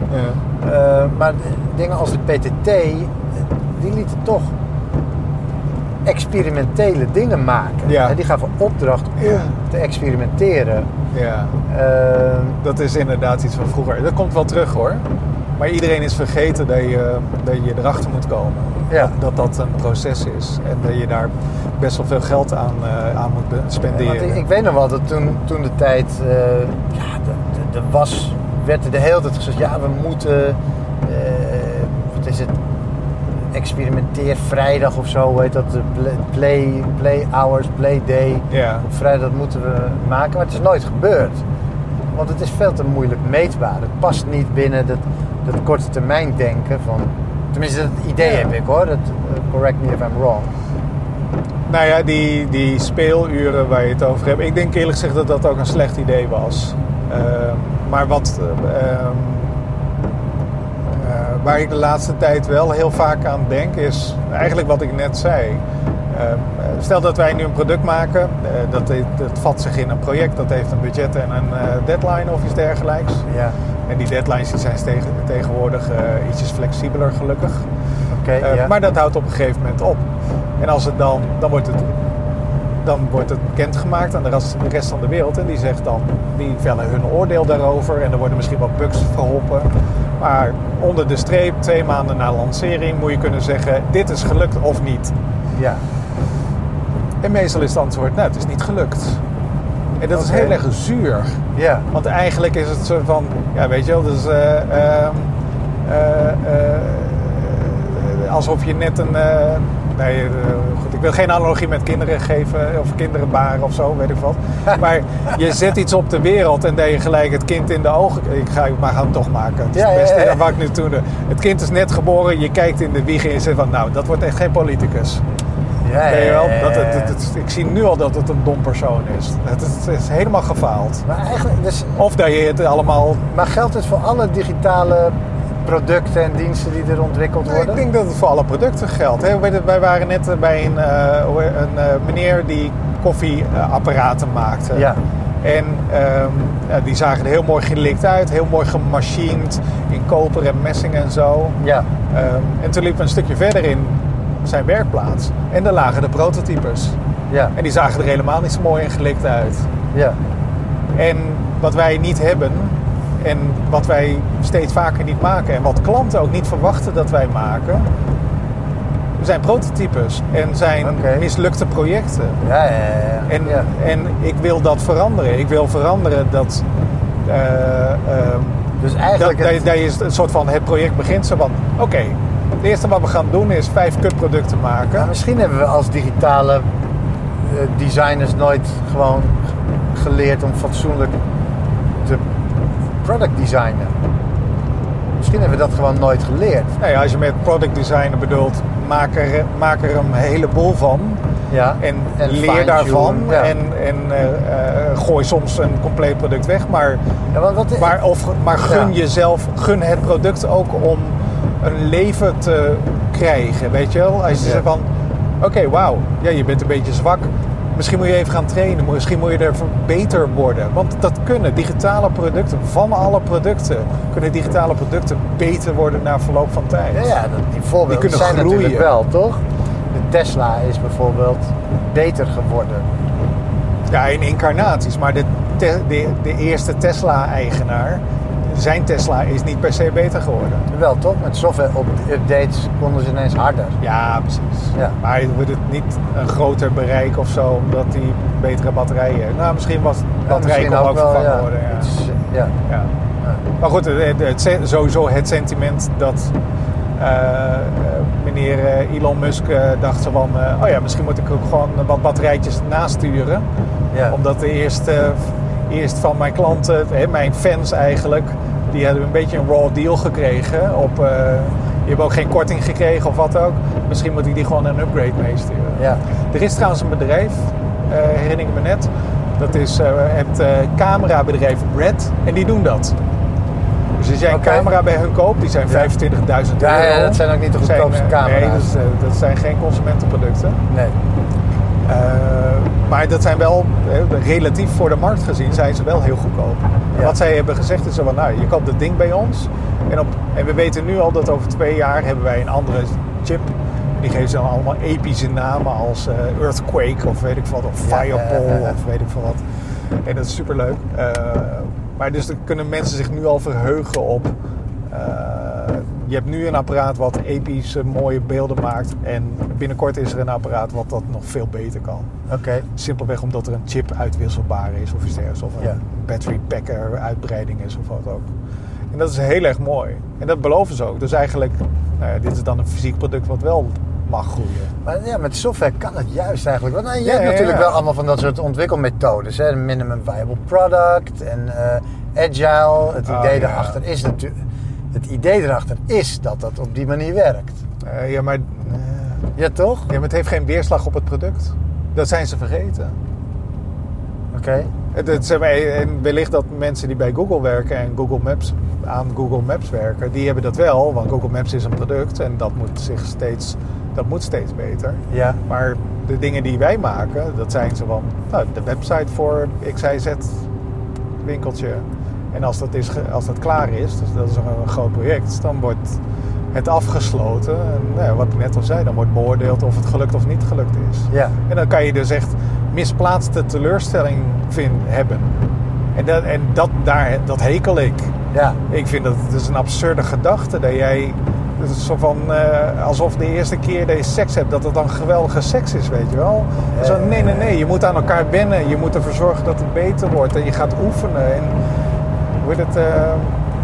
Maar dingen als de PTT, die lieten toch experimentele dingen maken. Ja. Hè, Die gaven opdracht om Ja. te experimenteren. ja, Eh, dat is inderdaad iets van vroeger. Dat komt wel terug hoor. Maar iedereen is vergeten dat je, dat je erachter moet komen. Ja. Dat dat een proces is. En dat je daar best wel veel geld aan, eh, aan moet spenderen. want ik, ik weet nog wel dat toen, toen de tijd, eh, ja, de, de, de was, werd er de hele tijd gezegd, ja, we moeten, eh, wat is het, experimenteer vrijdag of zo, heet dat, de play, play, hours, play day. Ja. Op vrijdag dat moeten we maken, maar het is nooit gebeurd. Want het is veel te moeilijk meetbaar. Het past niet binnen dat, dat korte termijn denken van... Tenminste, dat idee Ja. heb ik hoor. Dat, eh, correct me if I'm wrong. Nou ja, die, die speeluren waar je het over hebt. Ik denk eerlijk gezegd dat dat ook een slecht idee was. Ehm, maar wat, eh, ehm, eh, waar ik de laatste tijd wel heel vaak aan denk, is eigenlijk wat ik net zei. Ehm, stel dat wij nu een product maken, eh, dat, dat vat zich in een project, dat heeft een budget en een eh, deadline of iets dergelijks. Ja, En die deadlines die zijn tegen, tegenwoordig eh, ietsjes flexibeler gelukkig. oké. Eh, ja. Maar dat houdt op een gegeven moment op. En als het dan, dan wordt het, dan wordt het bekendgemaakt aan de rest, van de wereld. En die zegt dan, die vellen hun oordeel daarover. En er worden misschien wat bugs verholpen. Maar onder de streep, twee maanden na lancering, moet je kunnen zeggen: dit is gelukt of niet. ja. En meestal is het antwoord: nou, het is niet gelukt. En dat is heel erg zuur. ja. Want eigenlijk is het zo van, ja, weet je wel, dus eh, alsof je net een. Nee, eh, goed, ik wil geen analogie met kinderen geven of kinderen baren of zo, weet ik wat. Maar je zet iets op de wereld en dat je gelijk het kind in de ogen. Ik ga maar gaan toch maken. Het is Ja, het beste ja, ja. wat ik nu toen. doe. Het kind is net geboren, je kijkt in de wieg en je zegt van, nou, dat wordt echt geen politicus. Ja, je wel? ja, Dat, ja, het, ja. het- het- ik zie nu al dat het een dom persoon is. Het, is- het is helemaal gefaald. Maar eigenlijk, dus, Of dat je het allemaal maar geldt het voor alle digitale producten en diensten die er ontwikkeld Nou, worden? ik denk dat het voor alle producten geldt. Hè. Wij- waren net eh, bij een, eh, een eh, meneer die koffieapparaten maakte. Ja. En ehm, die zagen er heel mooi gelikt uit, heel mooi gemachined in koper en messing en zo. Ja. Ehm, en toen liepen we een stukje verder in zijn werkplaats. En daar lagen de prototypes. Ja. En die zagen er helemaal niet zo mooi en gelikt uit. Ja. En wat wij niet hebben en wat wij steeds vaker niet maken en wat klanten ook niet verwachten dat wij maken, zijn prototypes en zijn mislukte projecten. Ja, ja, ja. En, ja. en ik wil dat veranderen. Ik wil veranderen dat. ehm, Dus eigenlijk... dat, het- dat je een soort van het project begint zo van: oké, het eerste wat we gaan doen is vijf kutproducten maken. Nou, misschien hebben we als digitale eh, designers nooit gewoon geleerd om fatsoenlijk product designen. Misschien hebben we dat gewoon nooit geleerd. Nou ja, als je met product designer bedoelt, maak er, maak er een heleboel van. Ja. En, En leer daarvan. ja. En, en eh, eh, gooi soms een compleet product weg. Maar, Ja, want wat, maar, of, maar gun jezelf, gun het product ook om een leven te krijgen. Weet je wel? Als je zegt van, oké, wauw, ja, je bent een beetje zwak. Misschien moet je even gaan trainen. Misschien moet je er beter worden. Want dat kunnen digitale producten, van alle producten, kunnen digitale producten beter worden na verloop van tijd. Ja, ja dat, die voorbeelden Die zijn natuurlijk groeien. wel, toch? De Tesla is bijvoorbeeld beter geworden. Ja, in incarnaties. Maar de, de, de eerste Tesla-eigenaar, zijn Tesla is niet per se beter geworden. Wel, toch? Met software-updates konden ze ineens harder. Ja, precies. Ja. Maar het wordt het niet een groter bereik of zo, omdat hij betere batterijen heeft. Nou, misschien was de Ja, batterij kon ook vervangen ja, worden. Ja. iets, ja. Ja. Maar goed, het, sowieso het sentiment dat eh, meneer eh, Elon Musk eh, dacht zo van... oh ja, misschien moet ik ook gewoon wat batterijtjes nasturen. Ja. Omdat de eerste, eerst van mijn klanten, mijn fans eigenlijk... die hebben een beetje een raw deal gekregen. Op, eh, die hebben ook geen korting gekregen of wat ook. Misschien moet ik die gewoon een upgrade meesturen. Ja. Er is trouwens een bedrijf, eh, herinner ik me net. Dat is eh, het camerabedrijf Red. En die doen dat. Dus als jij een camera bij hun koopt, die zijn 25.000 euro. Ja, ja, dat zijn ook niet de Zijn, goedkoopste camera's. Nee, dat, zijn geen consumentenproducten. Nee. Maar dat zijn wel, relatief voor de markt gezien, zijn ze wel heel goedkoop. En. Wat zij hebben gezegd is van, nou, je koopt het ding bij ons. En, op, en we weten nu al dat over twee jaar hebben wij een andere chip. Die geven ze dan allemaal epische namen als eh, Earthquake of weet ik wat, of Fireball ja, of weet ik veel wat. En dat is superleuk. Eh, maar dus dan kunnen mensen zich nu al verheugen op... je hebt nu een apparaat wat epische mooie beelden maakt. En binnenkort is er een apparaat wat dat nog veel beter kan. Oké. Simpelweg omdat er een chip uitwisselbaar is of iets dergelijks. Of een Ja. battery packer uitbreiding is of wat ook. En dat is heel erg mooi. En dat beloven ze ook. Dus eigenlijk, nou ja, dit is dan een fysiek product wat wel mag groeien. Maar ja, met software kan het juist eigenlijk. Want nou, je Ja, hebt natuurlijk wel allemaal van dat soort ontwikkelmethodes. Hè? Minimum viable product en eh, agile. Het Oh, idee ja. erachter is natuurlijk... Het idee erachter is dat dat op die manier werkt. Eh, ja, maar, eh, Ja, toch? ja, maar het heeft geen weerslag op het product. Dat zijn ze vergeten. Oké. Het, het, zeg maar, en wellicht dat mensen die bij Google werken en Google Maps aan Google Maps werken, die hebben dat wel, want Google Maps is een product en dat moet zich steeds, dat moet steeds beter. Ja. Maar de dingen die wij maken, dat zijn zo van nou, de website voor XYZ winkeltje. En als dat, is, als dat klaar is, dus dat is een, groot project, dan wordt het afgesloten. En nou ja, wat ik net al zei, dan wordt beoordeeld of het gelukt of niet gelukt is. Ja. En dan kan je dus echt misplaatste teleurstelling vind, hebben. En, dat, en dat, daar, dat hekel ik. Ja. Ik vind dat het is een absurde gedachte dat jij. Het is zo van eh, alsof de eerste keer dat je seks hebt, dat het dan geweldige seks is, weet je wel. Zo, nee, nee, nee. Je moet aan elkaar wennen. Je moet ervoor zorgen dat het beter wordt. En je gaat oefenen. En hoe het? eh,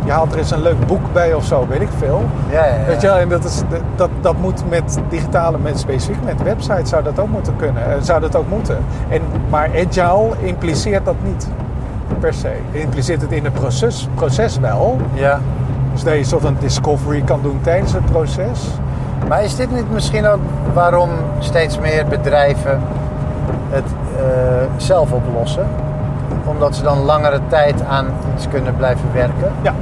je haalt er eens een leuk boek bij of zo, weet ik veel. Ja, ja, ja. Weet je wel, en dat, is, dat, dat moet met digitale, met specifiek met websites zou dat ook moeten kunnen. Eh, Zou dat ook moeten. En, maar agile impliceert dat niet. Per se. Impliceert het in het proces, proces wel. Ja. Dus dat je soort een discovery kan doen tijdens het proces. Maar is dit niet misschien ook waarom steeds meer bedrijven het eh, zelf oplossen? Omdat ze dan langere tijd aan iets kunnen blijven werken? Ja.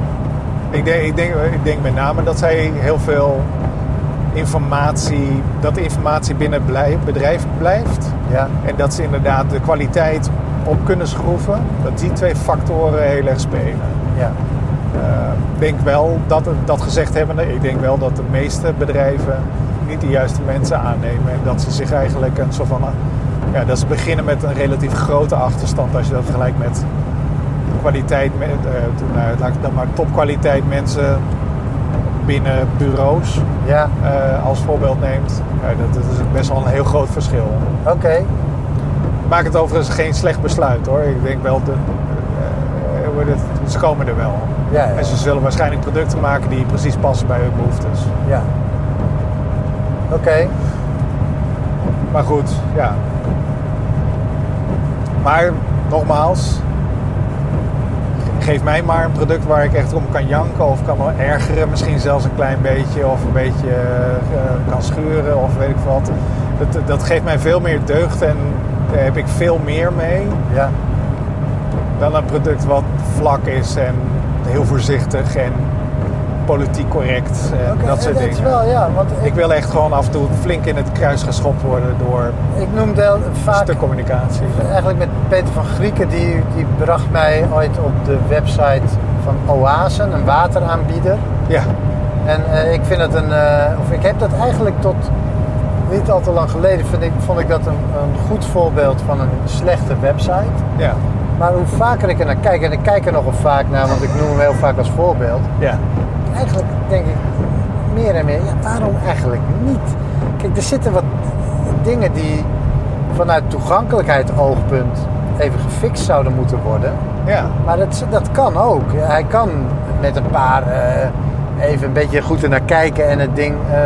Ik denk, ik, denk, ik denk met name dat zij heel veel informatie, dat de informatie binnen het bedrijf blijft. Ja. En dat ze inderdaad de kwaliteit op kunnen schroeven. Dat die twee factoren heel erg spelen. Ja. Eh, ik denk wel dat, dat gezegd hebben, ik denk wel dat de meeste bedrijven niet de juiste mensen aannemen. En dat ze zich eigenlijk een soort van. Ja, dat ze beginnen met een relatief grote achterstand als je dat vergelijkt met kwaliteit, met, uh, nou, laat ik dan maar topkwaliteit mensen binnen bureaus Ja. eh, als voorbeeld neemt. Ja, dat, dat is best wel een heel groot verschil. Oké. Maak het overigens geen slecht besluit hoor. Ik denk wel, de, eh, ze komen er wel. Ja, ja. En ze zullen waarschijnlijk producten maken die precies passen bij hun behoeftes. Ja. Oké. Maar goed, ja. Maar nogmaals, geef mij maar een product waar ik echt om kan janken of kan ergeren, misschien zelfs een klein beetje of een beetje eh, kan schuren of weet ik wat. Dat, dat geeft mij veel meer deugd en daar heb ik veel meer mee Ja. dan een product wat vlak is en heel voorzichtig en politiek correct en Oké, dat soort dat dingen. is wel, ja. Want ik, Ik wil echt gewoon af en toe flink in het kruis geschopt worden door ik noemde heel vaak stuk communicatie. Eigenlijk met Peter van Grieken, die, die bracht mij ooit op de website van Oase, een wateraanbieder. Ja, En eh, ik vind het een, eh, of ik heb dat eigenlijk tot niet al te lang geleden, vind ik, vond ik dat een, een goed voorbeeld van een slechte website. ja, Maar hoe vaker ik er naar kijk, en ik kijk er nogal vaak naar, want ik noem hem heel vaak als voorbeeld. ja. Eigenlijk denk ik meer en meer, ja, waarom eigenlijk niet? Kijk, er zitten wat dingen die vanuit toegankelijkheid oogpunt even gefixt zouden moeten worden. ja. Maar dat, dat kan ook. Hij kan met een paar eh, even een beetje goed er naar kijken. En het ding eh,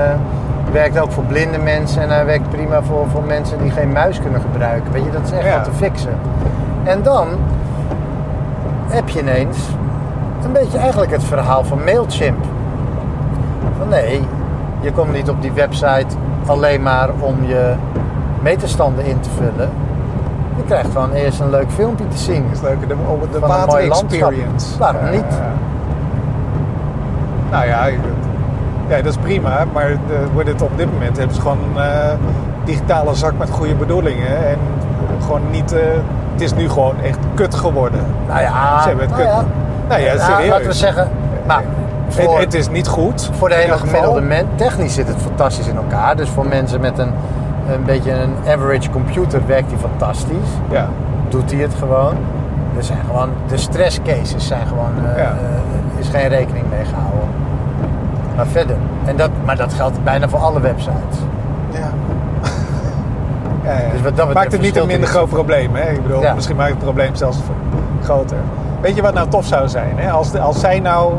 werkt ook voor blinde mensen. En hij werkt prima voor, voor mensen die geen muis kunnen gebruiken. Weet je, dat is echt Ja. wel te fixen. En dan heb je ineens een beetje eigenlijk het verhaal van Mailchimp. Van nee, je komt niet op die website alleen maar om je meterstanden in te vullen. Je krijgt gewoon eerst een leuk filmpje te zien. Dat is leuk. De, de Van een water mooi landschap. experience. Waarom niet? Nou ja, ja, dat is prima. Maar hoe dit op dit moment hebben ze gewoon een eh, digitale zak met goede bedoelingen. En gewoon niet... eh, het is nu gewoon echt kut geworden. Nou ja, Ze hebben het nou kut. ja. Nou ja, serieus. laten we zeggen, maar Het, voor, het is niet goed. voor de hele gemiddelde mens, technisch zit het fantastisch in elkaar. Dus voor mensen met een, een beetje een average computer werkt die fantastisch. Ja, Doet hij het gewoon. Er zijn gewoon, de stress cases zijn gewoon, eh, Ja. eh, is geen rekening mee gehouden. Maar verder. En dat, maar dat geldt bijna voor alle websites. ja. ja, ja. Dus wat dat maakt het niet een minder er groot probleem. Hè? Ik bedoel, misschien maakt het probleem zelfs groter. Weet je wat nou tof zou zijn? Hè? Als, als zij nou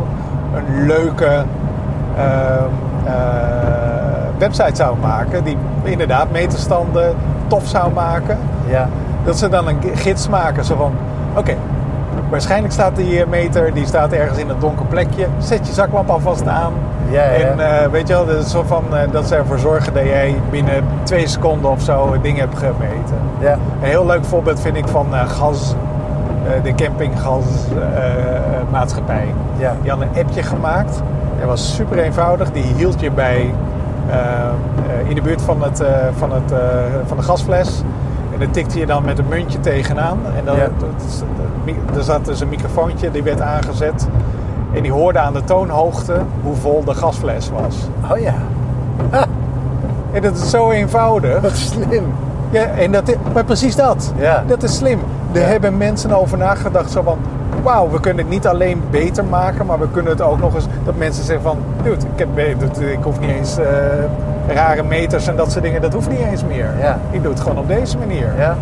een leuke ehm, eh, website zou maken, die inderdaad meterstanden tof zou maken, Ja. dat ze dan een gids maken. Zo van, oké, waarschijnlijk staat die meter, die staat ergens in een donker plekje. Zet je zaklamp alvast aan. Ja, ja. En eh, weet je wel, dat, is zo van, eh, dat ze ervoor zorgen dat jij binnen twee seconden of zo het ding hebt gemeten. ja. Een heel leuk voorbeeld vind ik van gas, de campinggasmaatschappij. Ja. Die had een appje gemaakt. Dat was super eenvoudig. Die hield je bij, eh, eh, in de buurt van, het, eh, van, het, eh, van de gasfles. En dan tikte je dan met een muntje tegenaan. En dan, Ja. dat is- dat- er zat dus een microfoontje, die werd aangezet. En die hoorde aan de toonhoogte hoe vol de gasfles was. Oh ja. En dat is zo eenvoudig. Wat slim. Ja, en dat, maar precies dat. Ja. Dat is slim. Er Ja. hebben mensen over nagedacht. Zo van, wauw, we kunnen het niet alleen beter maken, maar we kunnen het ook nog eens... Dat mensen zeggen van, dude, ik, heb, eh, ik hoef niet eens eh, rare meters en dat soort dingen. Dat hoeft niet eens meer. Ja. Ik doe het gewoon op deze manier. Ja.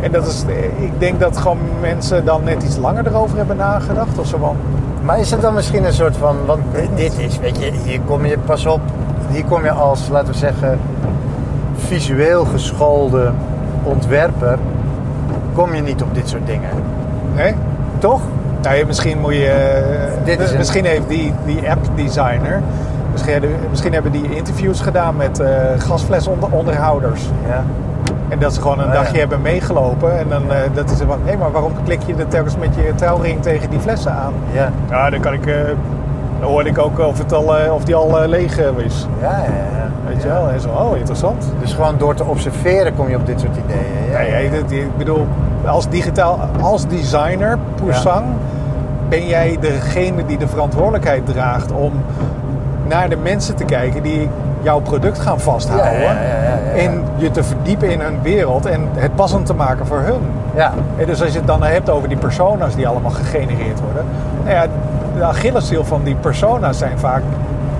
En dat is, eh, ik denk dat gewoon mensen dan net iets langer erover hebben nagedacht. Of zo van, Maar is het dan misschien een soort van, want dit, dit is, weet je, hier kom je pas op, hier kom je als, laten we zeggen, visueel geschoolde ontwerper, kom je niet op dit soort dingen. nee? Toch? Nou misschien moet je... eh, Dit is een- Misschien heeft die, die app designer... Misschien, hebben- misschien hebben die interviews gedaan met eh gasflesonderhouders. Ja. En dat ze gewoon een Oh, ja. dagje hebben meegalopen. En dan eh, dat is van, hé, maar waarom klik je er telkens met je trouwring tegen die flessen aan? Ja. Ja, dan kan ik... dan hoorde ik ook of, het al, of die al leeg is. Ja, ja. Weet je wel? En zo, oh, interessant. Dus gewoon door te observeren kom je op dit soort ideeën. Ja, dit- ik bedoel, als digitaal, als designer, Poussang, ben jij degene die de verantwoordelijkheid draagt om naar de mensen te kijken die jouw product gaan vasthouden. Ja, ja, ja, ja, ja. En je te verdiepen in hun wereld en het passend te maken voor hun. ja. En dus als je het dan hebt over die persona's die allemaal gegenereerd worden. Nou ja, de Achilleshiel van die persona's zijn vaak...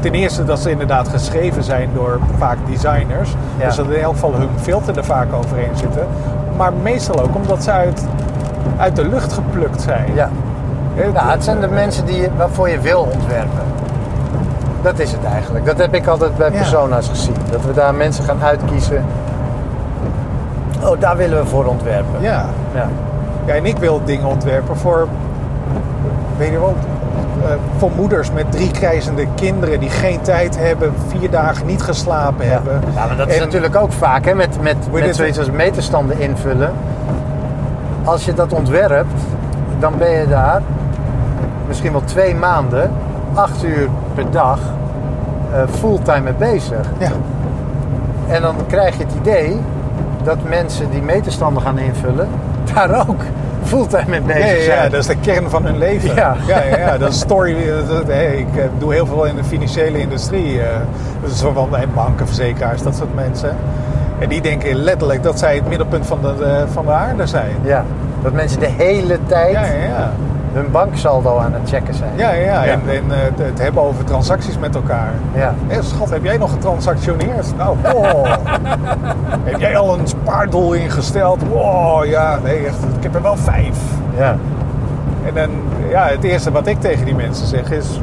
Ten eerste dat ze inderdaad geschreven zijn door vaak designers. Ja. Dus dat in elk geval hun filter er vaak overheen zitten. Maar meestal ook omdat ze uit, uit de lucht geplukt zijn. ja. Hè, Nou, het zijn de mensen die waarvoor je wil ontwerpen. Dat is het eigenlijk. Dat heb ik altijd bij Ja. persona's gezien. Dat we daar mensen gaan uitkiezen. Oh, daar willen we voor ontwerpen. Ja. Ja. ja, en ik wil dingen ontwerpen voor... Weet je wel... eh, voor moeders met drie krijzende kinderen die geen tijd hebben, vier dagen niet geslapen Ja. hebben. Ja, maar dat is En- natuurlijk ook vaak hè, met, met, met zoiets als meterstanden invullen. Als je dat ontwerpt, dan ben je daar misschien wel twee maanden, acht uur per dag, eh, fulltime mee bezig. Ja. En dan krijg je het idee dat mensen die meterstanden gaan invullen, daar ook fulltime mee bezig Ja, ja, zijn. ja, dat is de kern van hun leven. Ja. ja, ja, ja, dat is story. dat- dat- hey, ik eh, doe heel veel in de financiële industrie. eh, dat is zo van banken, verzekeraars, dat soort mensen. En die denken letterlijk dat zij het middelpunt van de, de- van de aarde zijn. Ja, dat mensen de hele tijd Ja, ja, ja. Hun banksaldo aan het checken zijn. ja, ja, ja. En, en eh, het, het hebben over transacties met elkaar. Ja. Hé, schat, heb jij nog getransactioneerd? Nou, heb jij al een spaardoel ingesteld? Wow, ja, nee, echt, ik heb er wel vijf. ja. En dan, ja, het eerste wat ik tegen die mensen zeg is...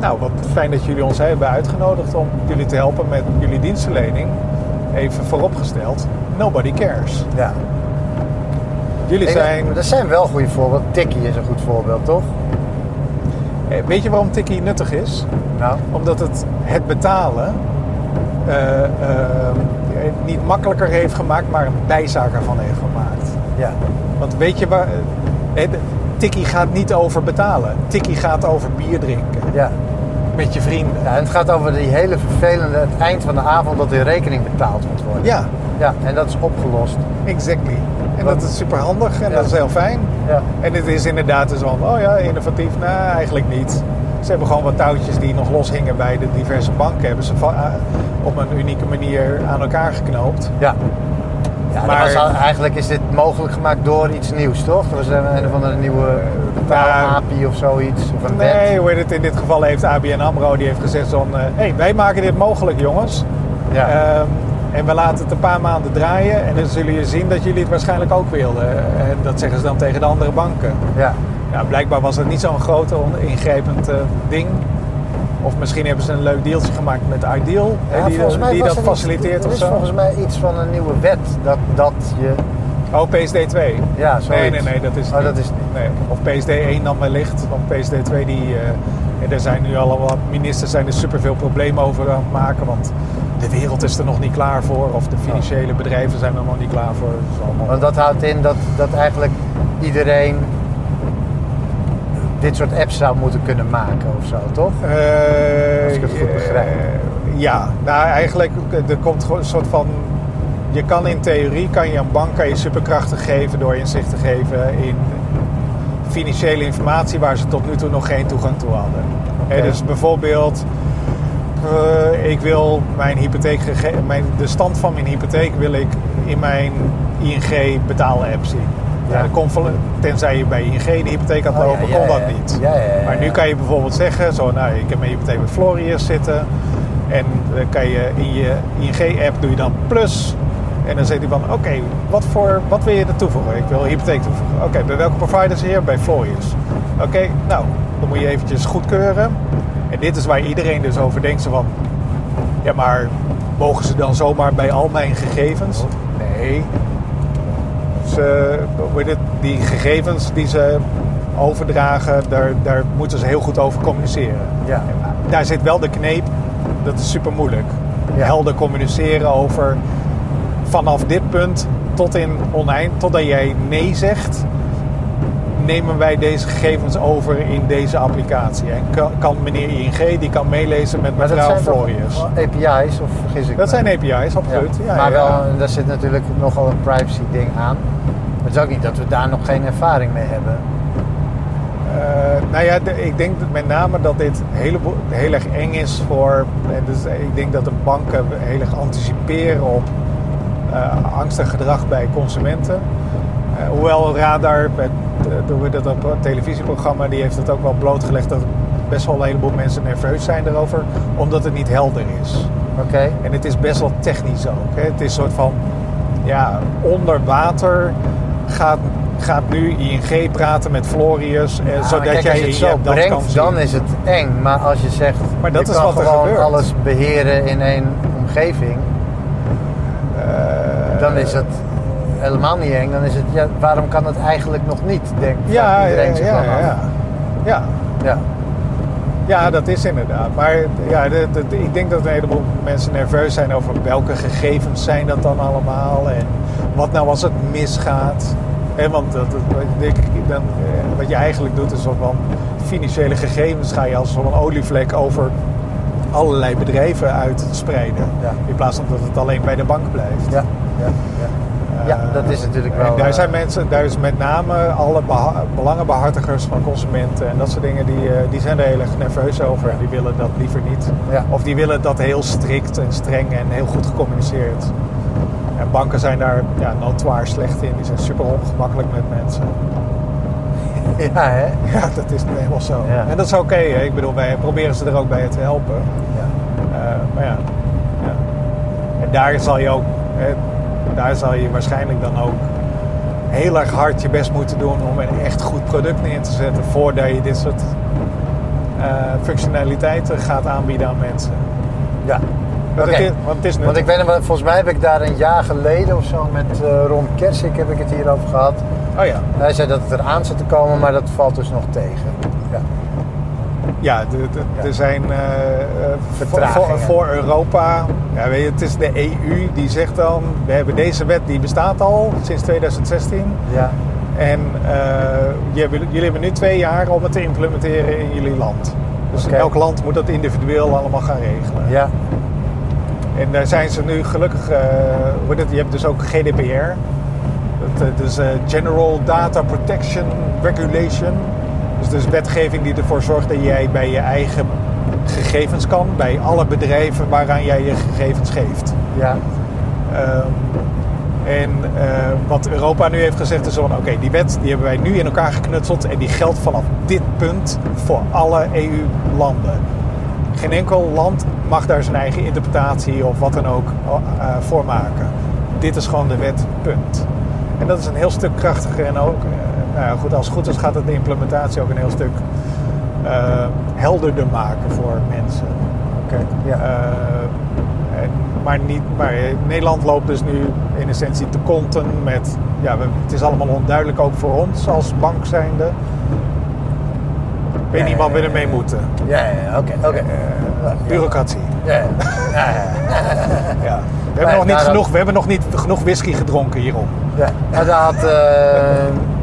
Nou, wat fijn dat jullie ons hebben uitgenodigd om jullie te helpen met jullie dienstverlening. Even vooropgesteld, nobody cares. ja. Jullie zijn... Dat zijn wel goede voorbeelden. Tikkie is een goed voorbeeld, toch? Eh, Weet je waarom Tikkie nuttig is? Nou, Omdat het het betalen eh, eh, niet makkelijker heeft gemaakt, maar een bijzaak ervan heeft gemaakt. ja. Want weet je waar... de- Tikkie gaat niet over betalen. Tikkie gaat over bier drinken. Ja. Met je vrienden. ja. En het gaat over die hele vervelende, het eind van de avond dat de rekening betaald moet worden. Ja, Ja, en dat is opgelost. exactly. En dat is super handig en Ja. dat is heel fijn. Ja. En het is inderdaad dus van, oh ja, innovatief. Nou, eigenlijk niet. Ze hebben gewoon wat touwtjes die nog los hingen bij de diverse banken. Hebben ze eh, op een unieke manier aan elkaar geknoopt. Ja. Ja, Maar- dat al- eigenlijk is dit mogelijk gemaakt door iets nieuws, toch? Er was een, een of andere nieuwe nou- taal-API of zoiets. Of een Nee, hoe heet het? In dit geval heeft ABN AMRO die heeft gezegd van... Hé, hey, wij maken dit mogelijk, jongens. Ja. Ehm, en we laten het een paar maanden draaien. En dan zullen je zien dat jullie het waarschijnlijk ook wilden. En dat zeggen ze dan tegen de andere banken. ja. Ja, blijkbaar was het niet zo'n groot on- ingrijpend eh, ding. Of misschien hebben ze een leuk deeltje gemaakt met Ideal. Ja, die dat er faciliteert Er of is volgens mij iets van een nieuwe wet dat, dat je... Oh, PSD2. Ja, nee, nee, nee, dat is het Oh, niet. dat is niet. Nee. Of PSD1 dan wellicht. Want PSD2 die... eh, en er zijn nu al wat ministers zijn er superveel problemen over aan het maken. Want de wereld is er nog niet klaar voor. Of de financiële bedrijven zijn er nog niet klaar voor. Dat allemaal... Want dat houdt in dat, dat eigenlijk iedereen dit soort apps zou moeten kunnen maken of zo, toch? Eh, Als ik het goed begrijp. eh, ja, nou eigenlijk, er komt gewoon een soort van... Je kan in theorie, kan je een bank kan je superkrachten geven door inzicht te geven in financiële informatie waar ze tot nu toe nog geen toegang toe hadden. Dus bijvoorbeeld, eh, ik wil mijn hypotheek, mijn, de stand van mijn hypotheek wil ik in mijn ING betaal-app zien. Ja. Dat tenzij je bij ING de hypotheek had Oh, ja, lopen, ja, kon dat niet. Ja, ja, ja, Maar nu kan je bijvoorbeeld zeggen, zo, nou, ik heb mijn hypotheek met Florius zitten. En dan kan je in je ING-app doe je dan plus. En dan zegt hij van, oké, wat wat, wat wil je er toevoegen? Ik wil hypotheek toevoegen. Oké, bij welke provider is hier? Bij Florius. Oké, nou, dan moet je eventjes goedkeuren. En dit is waar iedereen dus over denkt. Zo van, ja, maar mogen ze dan zomaar bij al mijn gegevens? Nee. Ze, die gegevens die ze overdragen, daar, daar moeten ze heel goed over communiceren. Ja. Daar zit wel de kneep, dat is super moeilijk. Ja. Helder communiceren over vanaf dit punt tot in oneind, totdat jij nee zegt, nemen wij deze gegevens over in deze applicatie. En kan, kan meneer ING, die kan meelezen met Maar mevrouw Florius. API's, of vergis ik Dat me? zijn API's, absoluut. Ja. maar ja, wel, daar zit natuurlijk nogal een privacy ding aan. Het is ook niet dat we daar nog geen ervaring mee hebben. Eh, nou ja, de- ik denk dat met name dat dit heleboel- heel erg eng is voor. en Dus ik denk dat de banken heel erg anticiperen op eh, angstig gedrag bij consumenten. Eh, hoewel Radar, met, eh, doen we dat op een televisieprogramma, die heeft het ook wel blootgelegd dat best wel een heleboel mensen nerveus zijn erover, omdat het niet helder is. Oké. En het is best wel technisch ook. Hè. Het is een soort van, ja, onder water gaat, gaat nu ING praten met Florius, eh, Ja, maar zodat kijk, jij als je het zo kan brengt, zien. dan is het eng. Maar als je zegt, Maar dat je is kan wat er gewoon gebeurt. alles beheren in één omgeving, Eh, dan is het helemaal niet eng. Dan is het, ja, waarom kan het eigenlijk nog niet? Denk ja, ja, iedereen zich ja, af. ja, ja. Ja. Ja, dat is inderdaad. Maar ja, de- de- ik denk dat een heleboel mensen nerveus zijn over welke gegevens zijn dat dan allemaal. En wat nou als het misgaat. Hè, want dat, dat- dan, eh, wat je eigenlijk doet is een van financiële gegevens ga je als zo'n olievlek over allerlei bedrijven uitspreiden. Ja. In plaats van dat het alleen bij de bank blijft. Ja, ja, ja. Dat is natuurlijk en wel, daar eh, zijn mensen, daar is met name alle beha- belangenbehartigers van consumenten en dat soort dingen, die, eh, die zijn er heel erg nerveus over. En die willen dat liever niet. Ja. Of die willen dat heel strikt en streng en heel goed gecommuniceerd. En banken zijn daar ja, slecht in. Die zijn super ongemakkelijk met mensen. Ja, hè? Ja, dat is nu helemaal zo. Ja. En dat is oké. ik bedoel, wij proberen ze er ook bij te helpen. Ja. Eh, maar ja, ja. En daar zal je ook, daar zal je waarschijnlijk dan ook heel erg hard je best moeten doen om een echt goed product neer te zetten voordat je dit soort eh, functionaliteiten gaat aanbieden aan mensen. ja. Want, het, is, want het is Want ik weet volgens mij heb ik daar een jaar geleden of zo met eh, Ron Kersik heb ik het hier over gehad. Oh ja, Hij zei dat het eraan zit te komen, maar dat valt dus nog tegen. Ja. ja, de, de- Ja. er zijn eh, eh, voor, Vertragingen. voor, voor Europa, ja, weet je, het is de EU die zegt dan, we hebben deze wet die bestaat al sinds 2016. Ja. En eh, jullie, jullie hebben nu twee jaar om het te implementeren in jullie land. Dus elk land moet dat individueel allemaal gaan regelen. Ja. En daar zijn ze nu gelukkig, het, je hebt dus ook GDPR. Dat, eh, dus General Data Protection Regulation. Dus dus wetgeving die ervoor zorgt dat jij bij je eigen gegevens kan. Bij alle bedrijven waaraan jij je gegevens geeft. Ja. Ehm, en eh, wat Europa nu heeft gezegd is van oké, die wet die hebben wij nu in elkaar geknutseld en die geldt vanaf dit punt voor alle EU-landen. Geen enkel land mag daar zijn eigen interpretatie of wat dan ook eh, voor maken. Dit is gewoon de wet, punt. En dat is een heel stuk krachtiger en ook, eh, nou ja, goed, als het goed is gaat het de implementatie ook een heel stuk eh, helderder maken voor mensen. Oké. Ja. Eh, en, maar, niet, maar eh, Nederland loopt dus nu in essentie te konten met... Ja, we- het is allemaal onduidelijk ook voor ons als bank zijnde. Ik weet Ja, niet wat we ermee moeten. ja, ja, oké. Oké. Ja. bureaucratie. Ja. ja. ja. We, hebben nog niet dan- genoeg, we hebben nog niet genoeg whisky gedronken hierom. Ja, maar daar had eh,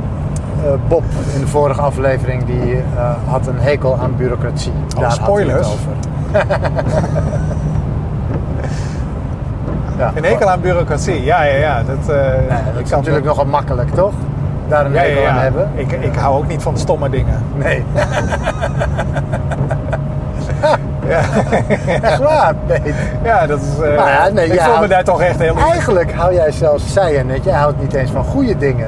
eh, Bob in de vorige aflevering, die eh, had een hekel aan bureaucratie. Daar had hij het spoilers. over. ja. Een hekel aan bureaucratie, ja, ja, ja. Dat, Nee, dat is kan natuurlijk nogal makkelijk, toch? Daar een ja, hekel ja, aan hebben. Ik, ik hou ook niet van stomme dingen. Nee. Ja, Echt waar, nee. ja dat is... ja, nee, ik voel me daar toch echt heel... Eigenlijk hou jij zelfs, zei je net, jij houdt niet eens van goede dingen.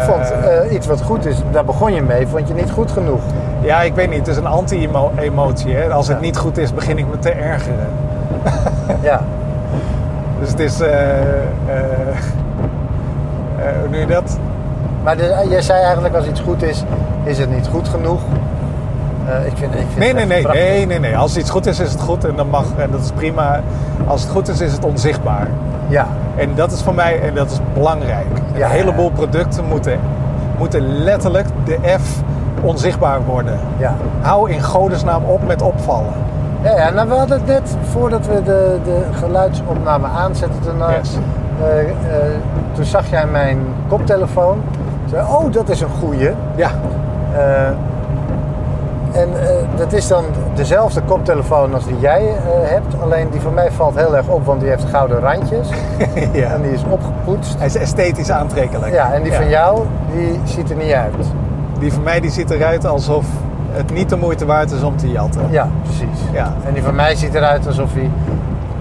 Vond eh, iets wat goed is, daar begon je mee, vond je niet goed genoeg. Ja, ik weet niet. Het is een anti-emotie. Als het Ja. niet goed is, begin ik me te ergeren. Ja, Dus het is... eh eh, eh, hoe je dat? maar de- jij zei eigenlijk als iets goed is, is het niet goed genoeg. Eh, ik vind, ik vind Nee, nee, nee, prachtig. nee, nee, nee. Als iets goed is, is het goed en dat mag en dat is prima. Als het goed is, is het onzichtbaar. Ja, En dat is voor mij en dat is belangrijk. Ja. Een heleboel producten moeten moeten letterlijk de F onzichtbaar worden. Ja. Hou in godesnaam op met opvallen. Ja, ja nou, we hadden het net, voordat we de, de geluidsopname aanzetten, toen, eh, Yes. eh, eh, toen zag jij mijn koptelefoon. Toen zei, oh, dat is een goeie. Ja, en dat is dan dezelfde koptelefoon als die jij eh, hebt. Alleen die van mij valt heel erg op, want die heeft gouden randjes. ja. En die is opgepoetst. hij is esthetisch aantrekkelijk. Ja, en die van jou, die ziet er niet uit. Die van mij die ziet eruit alsof het niet de moeite waard is om te jatten. Ja, precies. Ja. En die van mij ziet eruit alsof hij,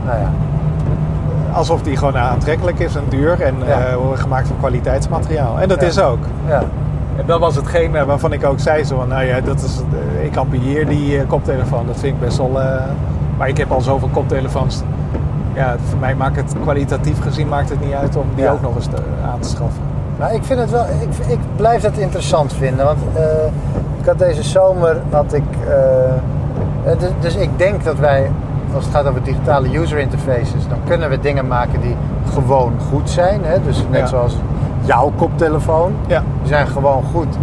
nou ja, Alsof die gewoon aantrekkelijk is en duur en Ja. eh, gemaakt van kwaliteitsmateriaal. En dat Ja. is ook. ja. En dat was hetgeen waarvan ik ook zei: zo van, nou ja, dat is, eh, ik ambieer die eh, koptelefoon. Dat vind ik best wel. eh, maar ik heb al zoveel koptelefoons. Ja, voor mij maakt het kwalitatief gezien maakt het niet uit om die Ja. ook nog eens te- aan te schaffen. Nou, ik vind het wel, ik, ik blijf dat interessant vinden. Want eh, ik had deze zomer, had ik, eh, eh, dus, dus ik denk dat wij, als het gaat over digitale user interfaces, dan kunnen we dingen maken die gewoon goed zijn. Hè? Dus net Ja. zoals jouw koptelefoon. Ja, Die zijn gewoon goed,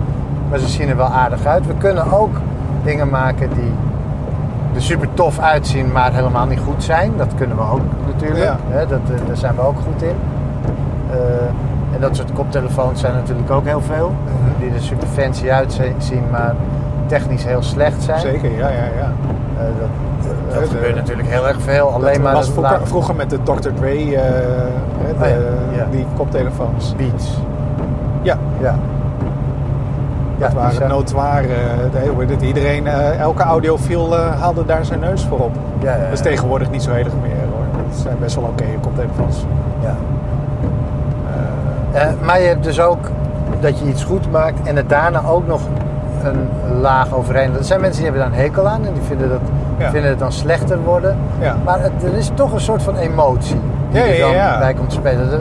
maar ze zien er wel aardig uit. We kunnen ook dingen maken die er super tof uitzien, maar helemaal niet goed zijn. Dat kunnen we ook natuurlijk. Ja. Hè? Dat, eh, daar zijn we ook goed in. Eh, en dat soort koptelefoons zijn natuurlijk ook heel veel. Mhm. Die er super fancy uitzien, maar technisch heel slecht zijn. zeker. Ja, ja, ja. Eh, dat gebeurt natuurlijk heel erg veel. Alleen dat maar was vroeger, vroeger met de Dr. Dre, eh, de, Oh ja, ja. die koptelefoons. Beats. Ja, Ja. Dat die waren zijn- notoire. eh, hoe heet het, iedereen, eh, elke audiofiel eh, haalde daar zijn neus voor op. Ja, ja, Dat is ja. tegenwoordig niet zo heel erg meer hoor. Het zijn best wel oké koptelefoons. Ja. Eh, Eh, maar je hebt dus ook dat je iets goed maakt en er daarna ook nog een laag overheen. Er zijn mensen die hebben daar een hekel aan en die vinden, dat, Ja. vinden het dan slechter worden. ja. Maar het, er is toch een soort van emotie die Ja, er ja, dan ja. bij komt spelen. De,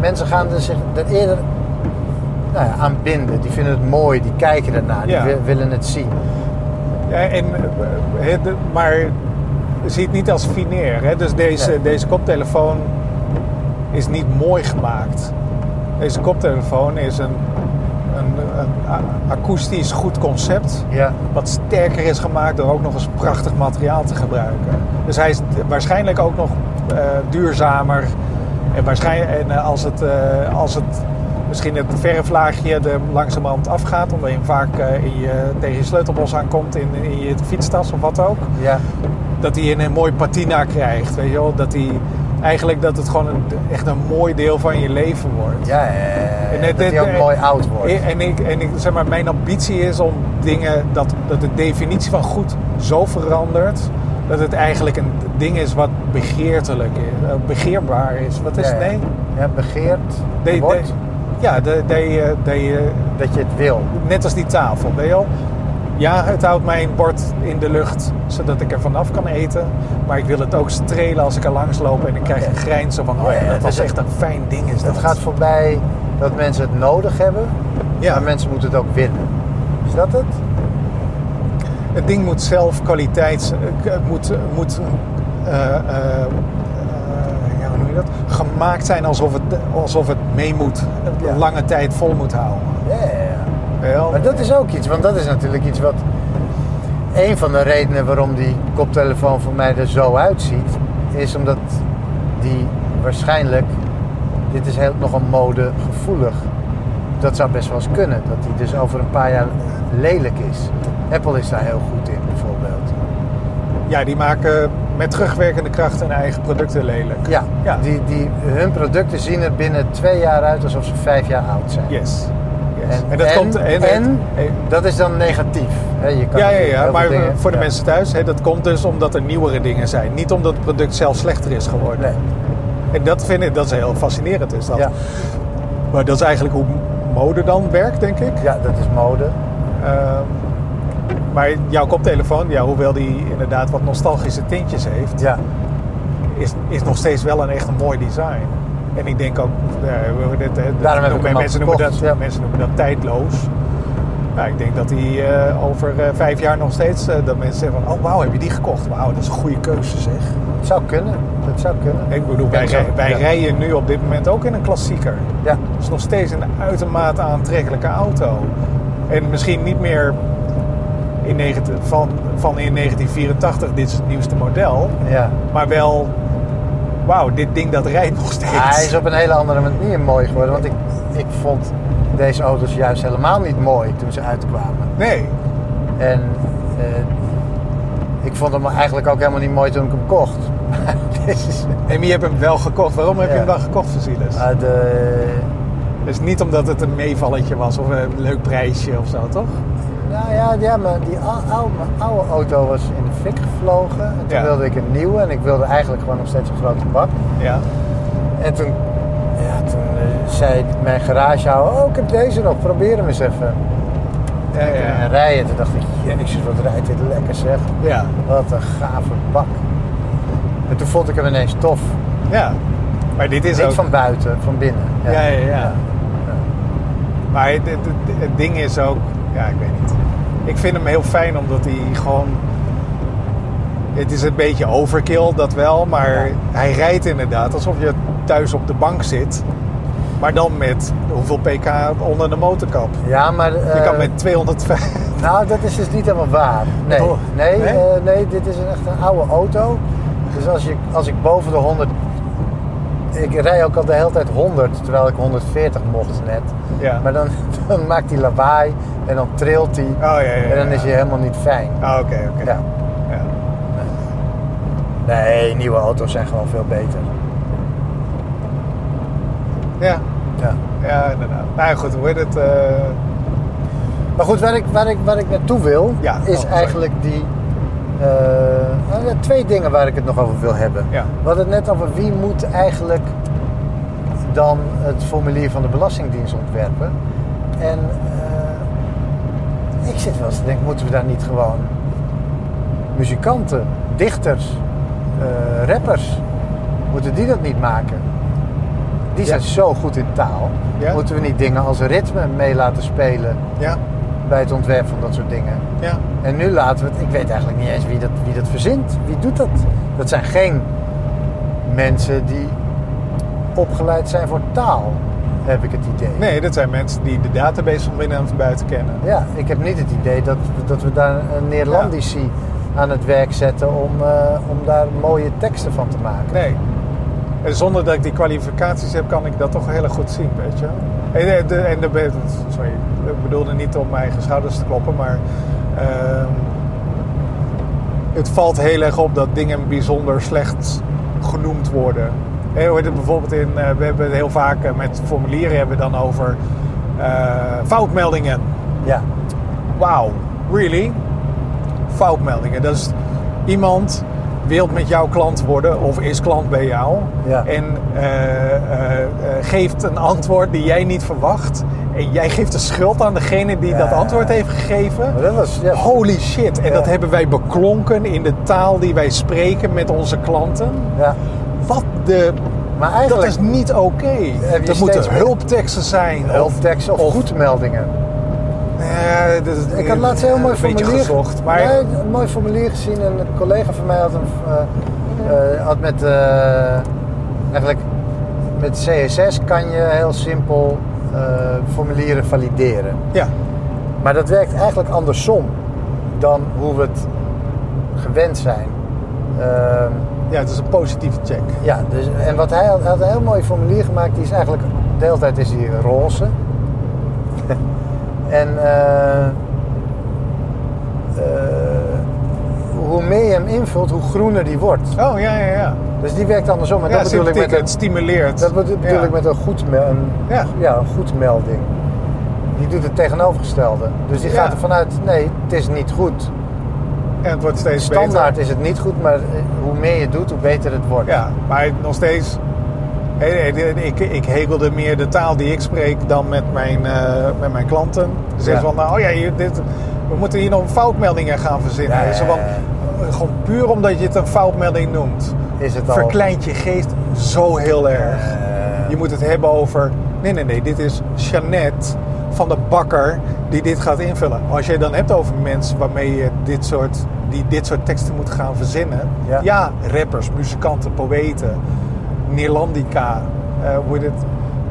mensen gaan er zich er eerder nou ja, aan binden. Die vinden het mooi, die kijken ernaar, die Ja. willen het zien. Ja, en, eh, het, maar zie het niet als fineer. Hè? Dus deze, Nee. deze koptelefoon is niet mooi gemaakt. Deze koptelefoon is een, een, een akoestisch goed concept. Ja, Wat sterker is gemaakt door ook nog eens prachtig materiaal te gebruiken. Dus hij is waarschijnlijk ook nog eh, duurzamer. En, waarschijnlijk, en eh, als, het, eh, als het misschien het verflaagje er langzamerhand afgaat, omdat je hem vaak eh, in je, tegen je sleutelbos aankomt in, in je fietstas of wat ook, ja, dat hij een mooi patina krijgt. Weet je wel? Dat hij eigenlijk dat het gewoon een, echt een mooi deel van je leven wordt. ja, ja, ja, En dat het- die ook mooi oud wordt. En, ik, en ik, zeg maar, mijn ambitie is om dingen, dat, dat de definitie van goed zo verandert, dat het eigenlijk een ding is wat begeertelijk is, eh, begeerbaar is. Wat is Ja. Nee? Ja, begeerd De- wordt de- ja, de, de, de, dat je het wil. net als die tafel, weet je wel? Ja, het houdt mijn bord in de lucht, zodat ik er vanaf kan eten. Maar ik wil het ook strelen als ik er langs loop en ik krijg een grijns van, oh Ja, dat was is- echt een fijn ding is dat. Het gaat voorbij dat mensen het nodig hebben, Ja. maar mensen moeten het ook willen. Is dat het? Het ding moet zelf kwaliteits... eh, Het moet, moet eh, eh, eh, ja, hoe noem je dat? Gemaakt zijn alsof het, alsof het mee moet. Ja. Lange tijd vol moet houden. Ja, ja, ja. Maar dat is ook iets, want dat is natuurlijk iets wat. Een van de redenen waarom die koptelefoon voor mij er zo uitziet, is omdat die waarschijnlijk. Dit is heel, nogal modegevoelig. Dat zou best wel eens kunnen, dat die dus over een paar jaar lelijk is. Apple is daar heel goed in, bijvoorbeeld. Ja, die maken met terugwerkende kracht hun eigen producten lelijk. Ja, Ja. Die, die, hun producten zien er binnen twee jaar uit alsof ze vijf jaar oud zijn. Yes. yes. En, dat en, komt... En, dat is dan negatief. Je kan ja, ja, ja, maar dingen- voor de ja. mensen thuis, dat komt dus omdat er nieuwere dingen zijn. Niet omdat het product zelf slechter is geworden. Nee. En dat vind ik, dat is heel fascinerend. Is dat. Ja. Maar dat is eigenlijk hoe mode dan werkt, denk ik. ja, dat is mode. Ehm, maar jouw koptelefoon, ja, hoewel die inderdaad wat nostalgische tintjes heeft, Ja. is, is nog steeds wel een echt een mooi design. En ik denk ook, ja, we- dit, eh, dat Daarom heb ik noemen- hem ook mensen, noemen dat, ja. mensen noemen dat tijdloos. Nou, ik denk dat die eh, over eh, vijf jaar nog steeds, dat mensen zeggen van, oh wauw, heb je die gekocht? Wauw, dat is een goede keuze zeg. dat zou kunnen. Dat zou kunnen. Ik bedoel, wij, rijden nu op dit moment ook in een klassieker. Ja, Het is nog steeds een uitermate aantrekkelijke auto. En misschien niet meer in 19, van, van in 1984, dit is het nieuwste model. ja. Maar wel, wauw, dit ding dat rijdt nog steeds. Hij is op een hele andere manier mooi geworden. Want ik, ik vond deze auto's juist helemaal niet mooi toen ze uitkwamen. Nee, En eh, ik vond hem eigenlijk ook helemaal niet mooi toen ik hem kocht. Is en je hebt hem wel gekocht. Waarom heb je hem dan gekocht, Vasilis? uit de... Dus niet omdat het een meevalletje was of een leuk prijsje of zo, toch? Nou ja, ja maar die ou- oude, mijn oude auto was in de fik gevlogen. En toen Ja. wilde ik een nieuwe. En ik wilde eigenlijk gewoon nog steeds een grote bak. Ja. En toen, ja, toen eh, zei mijn garagehouder, oh ik heb deze nog, probeer hem eens even. Ja, En ja. rijden, toen dacht ik, jezus wat rijdt dit lekker zeg. Ja. Wat een gave bak. En toen vond ik hem ineens tof. ja. Maar dit is Niet ook... van buiten, van binnen. Ja, ja, ja. Maar het, het, het- het ding is ook, ja, ik weet niet. Ik vind hem heel fijn omdat hij gewoon. Het is een beetje overkill, dat wel, maar Ja. hij rijdt inderdaad alsof je thuis op de bank zit. Maar dan met hoeveel pk onder de motorkap. Ja, maar... Je eh, kan met 205. Nou, dat is dus niet helemaal waar. Nee, Oh, nee, nee? eh, nee dit is een, echt een oude auto. Dus als, je, als ik boven de 100... Ik rij ook al de hele tijd 100, terwijl ik 140 mocht net. Ja. Maar dan, dan maakt hij lawaai en dan trilt hij. Oh ja, ja, ja. En dan is hij helemaal niet fijn. Ah, oké, oké. Ja. Ja. Nee, nieuwe auto's zijn gewoon veel beter. Ja. Ja. ja, inderdaad. Nou ja, goed, hoe heet het? eh, Maar goed, waar ik, waar ik, waar ik naartoe wil, Ja, is oh, sorry. eigenlijk die... eh, nou ja, twee dingen waar ik het nog over wil hebben. Ja. We hadden het net over wie moet eigenlijk dan het formulier van de Belastingdienst ontwerpen. En ik zit wel eens te denken, moeten we daar niet gewoon muzikanten, dichters, eh, rappers, moeten die dat niet maken? Die zijn zo goed in taal. Ja. Moeten we niet dingen als ritme mee laten spelen ja, bij het ontwerp van dat soort dingen? ja. En nu laten we het, ik weet eigenlijk niet eens wie dat, wie dat verzint. Wie doet dat? Dat zijn geen mensen die opgeleid zijn voor taal, heb ik het idee. Nee, dat zijn mensen die de database van binnen en van buiten kennen. Ja, ik heb niet het idee dat, dat we daar een Neerlandici aan het werk zetten om, eh, om daar mooie teksten van te maken. Nee. En zonder dat ik die kwalificaties heb, kan ik dat toch heel goed zien, weet je. En, eh, de, en de, sorry, ik bedoelde niet om mijn eigen schouders te kloppen, maar ehm, het valt heel erg op dat dingen bijzonder slecht genoemd worden. Hoe heet het bijvoorbeeld in, eh, we hebben het heel vaak eh, met formulieren hebben we dan over eh, foutmeldingen. Ja, Wauw, really? Foutmeldingen. Dat is iemand wil met jouw klant worden of is klant bij jou Ja. en geeft een antwoord die jij niet verwacht. En jij geeft de schuld aan degene die Ja. dat antwoord heeft gegeven. dat was... Ja, Holy shit. En Ja. dat hebben wij beklonken in de taal die wij spreken met onze klanten. De... Maar Dat eigenlijk is niet oké. je Dat moeten hulpteksten zijn. of- hulpteksten of, of- goedmeldingen. Ja, dat is- Ik had laatst een heel mooi een formulier gezocht. Maar Nee, een mooi formulier gezien en een collega van mij had, een, eh, eh, had met eh, eigenlijk met CSS kan je heel simpel formulieren valideren. ja, Maar dat werkt eigenlijk andersom dan hoe we het gewend zijn. Ja, het is een positieve check. ja, dus, en wat hij had, hij had een heel mooi formulier gemaakt. Die is eigenlijk, de hele tijd is die roze. en eh, eh, hoe meer je hem invult, hoe groener die wordt. Oh, ja, ja, ja. Dus die werkt andersom. En ja, dat bedoel ik met een, het stimuleert. dat bedoel, Ja. ik met een, goed, een, Ja. ja. een goed melding. Die doet het tegenovergestelde. Dus die gaat ervan uit, nee, het is niet goed. En het wordt steeds Standaard beter. is het niet goed, maar eh, hoe meer je doet, hoe beter het wordt. Ja, maar nog steeds... Ik, ik hekelde meer de taal die ik spreek dan met mijn, eh, met mijn klanten. Ze zeggen Ja. van, nou, oh ja, hier, dit, we moeten hier nog foutmeldingen gaan verzinnen. Ja, ja, Zo van, gewoon puur omdat je het een foutmelding noemt. Is het al... Verkleint je geest zo heel erg. Je moet het hebben over. Nee, nee, nee. Dit is Jeannette van de bakker die dit gaat invullen. Als je het dan hebt over mensen waarmee je dit soort die dit soort teksten moeten gaan verzinnen. Ja. rappers, muzikanten, poëten, Neerlandica, eh, hoe het?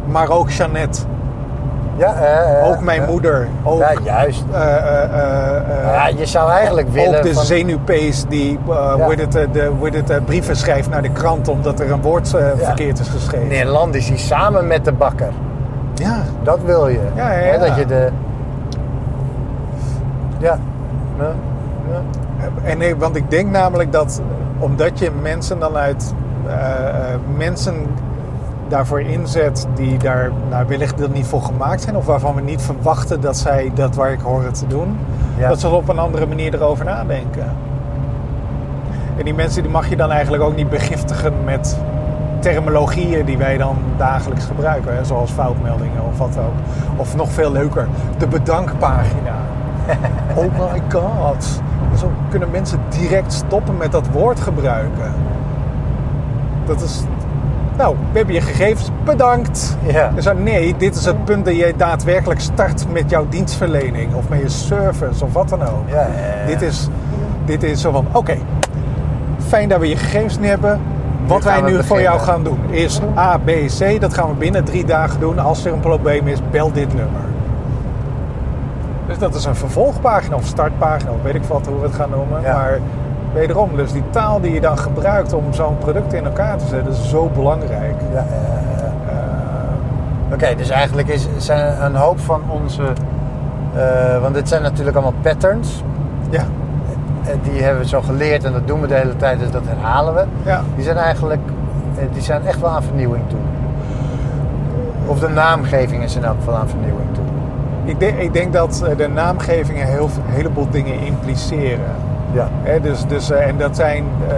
maar ook Jeannette. Ja, eh, eh, ook mijn moeder. Ook, ja, juist. ja, je zou eigenlijk willen... ook de van- zenuwpees die eh, hoe het, de, hoe het, brieven schrijft naar de krant omdat er een woord Ja. verkeerd is geschreven. Nederlandisch die samen met de bakker. Ja, Dat wil je. Ja, ja, ja. dat je de... Ja. Ja. En nee, want ik denk namelijk dat omdat je mensen dan uit eh, eh, mensen daarvoor inzet die daar nou, wellicht er niet voor gemaakt zijn, of waarvan we niet verwachten dat zij dat werk horen te doen, Ja. dat ze op een andere manier erover nadenken. En die mensen die mag je dan eigenlijk ook niet begiftigen met terminologieën die wij dan dagelijks gebruiken, hè, zoals foutmeldingen of wat ook. Of nog veel leuker, de bedankpagina. Oh my god. Zo kunnen mensen direct stoppen met dat woord gebruiken. Dat is. Nou, we hebben je gegevens, bedankt. Ja. Zo, nee, dit is het punt dat je daadwerkelijk start met jouw dienstverlening of met je service of wat dan ook. Ja. Dit, is, dit is zo van: oké, fijn dat we je gegevens nu hebben. Wat wij nu voor jou gaan doen is A, B, C. Dat gaan we binnen drie dagen doen. Als er een probleem is, bel dit nummer. Dus dat is een vervolgpagina of startpagina, of weet ik wat hoe we het gaan noemen. Ja. Maar wederom, dus die taal die je dan gebruikt om zo'n product in elkaar te zetten, is zo belangrijk. Ja, ja, ja. Eh, Oké, dus eigenlijk is, zijn een hoop van onze... eh, want dit zijn natuurlijk allemaal patterns. ja, Eh, Die hebben we zo geleerd en dat doen we de hele tijd, dus dat herhalen we. ja. Die zijn eigenlijk, die zijn echt wel aan vernieuwing toe. Of de naamgeving is in elk geval aan vernieuwing toe. Ik, denk, ik denk dat eh, de naamgevingen heel, een heleboel dingen impliceren. Ja. Dus, dus, eh, en dat zijn, eh,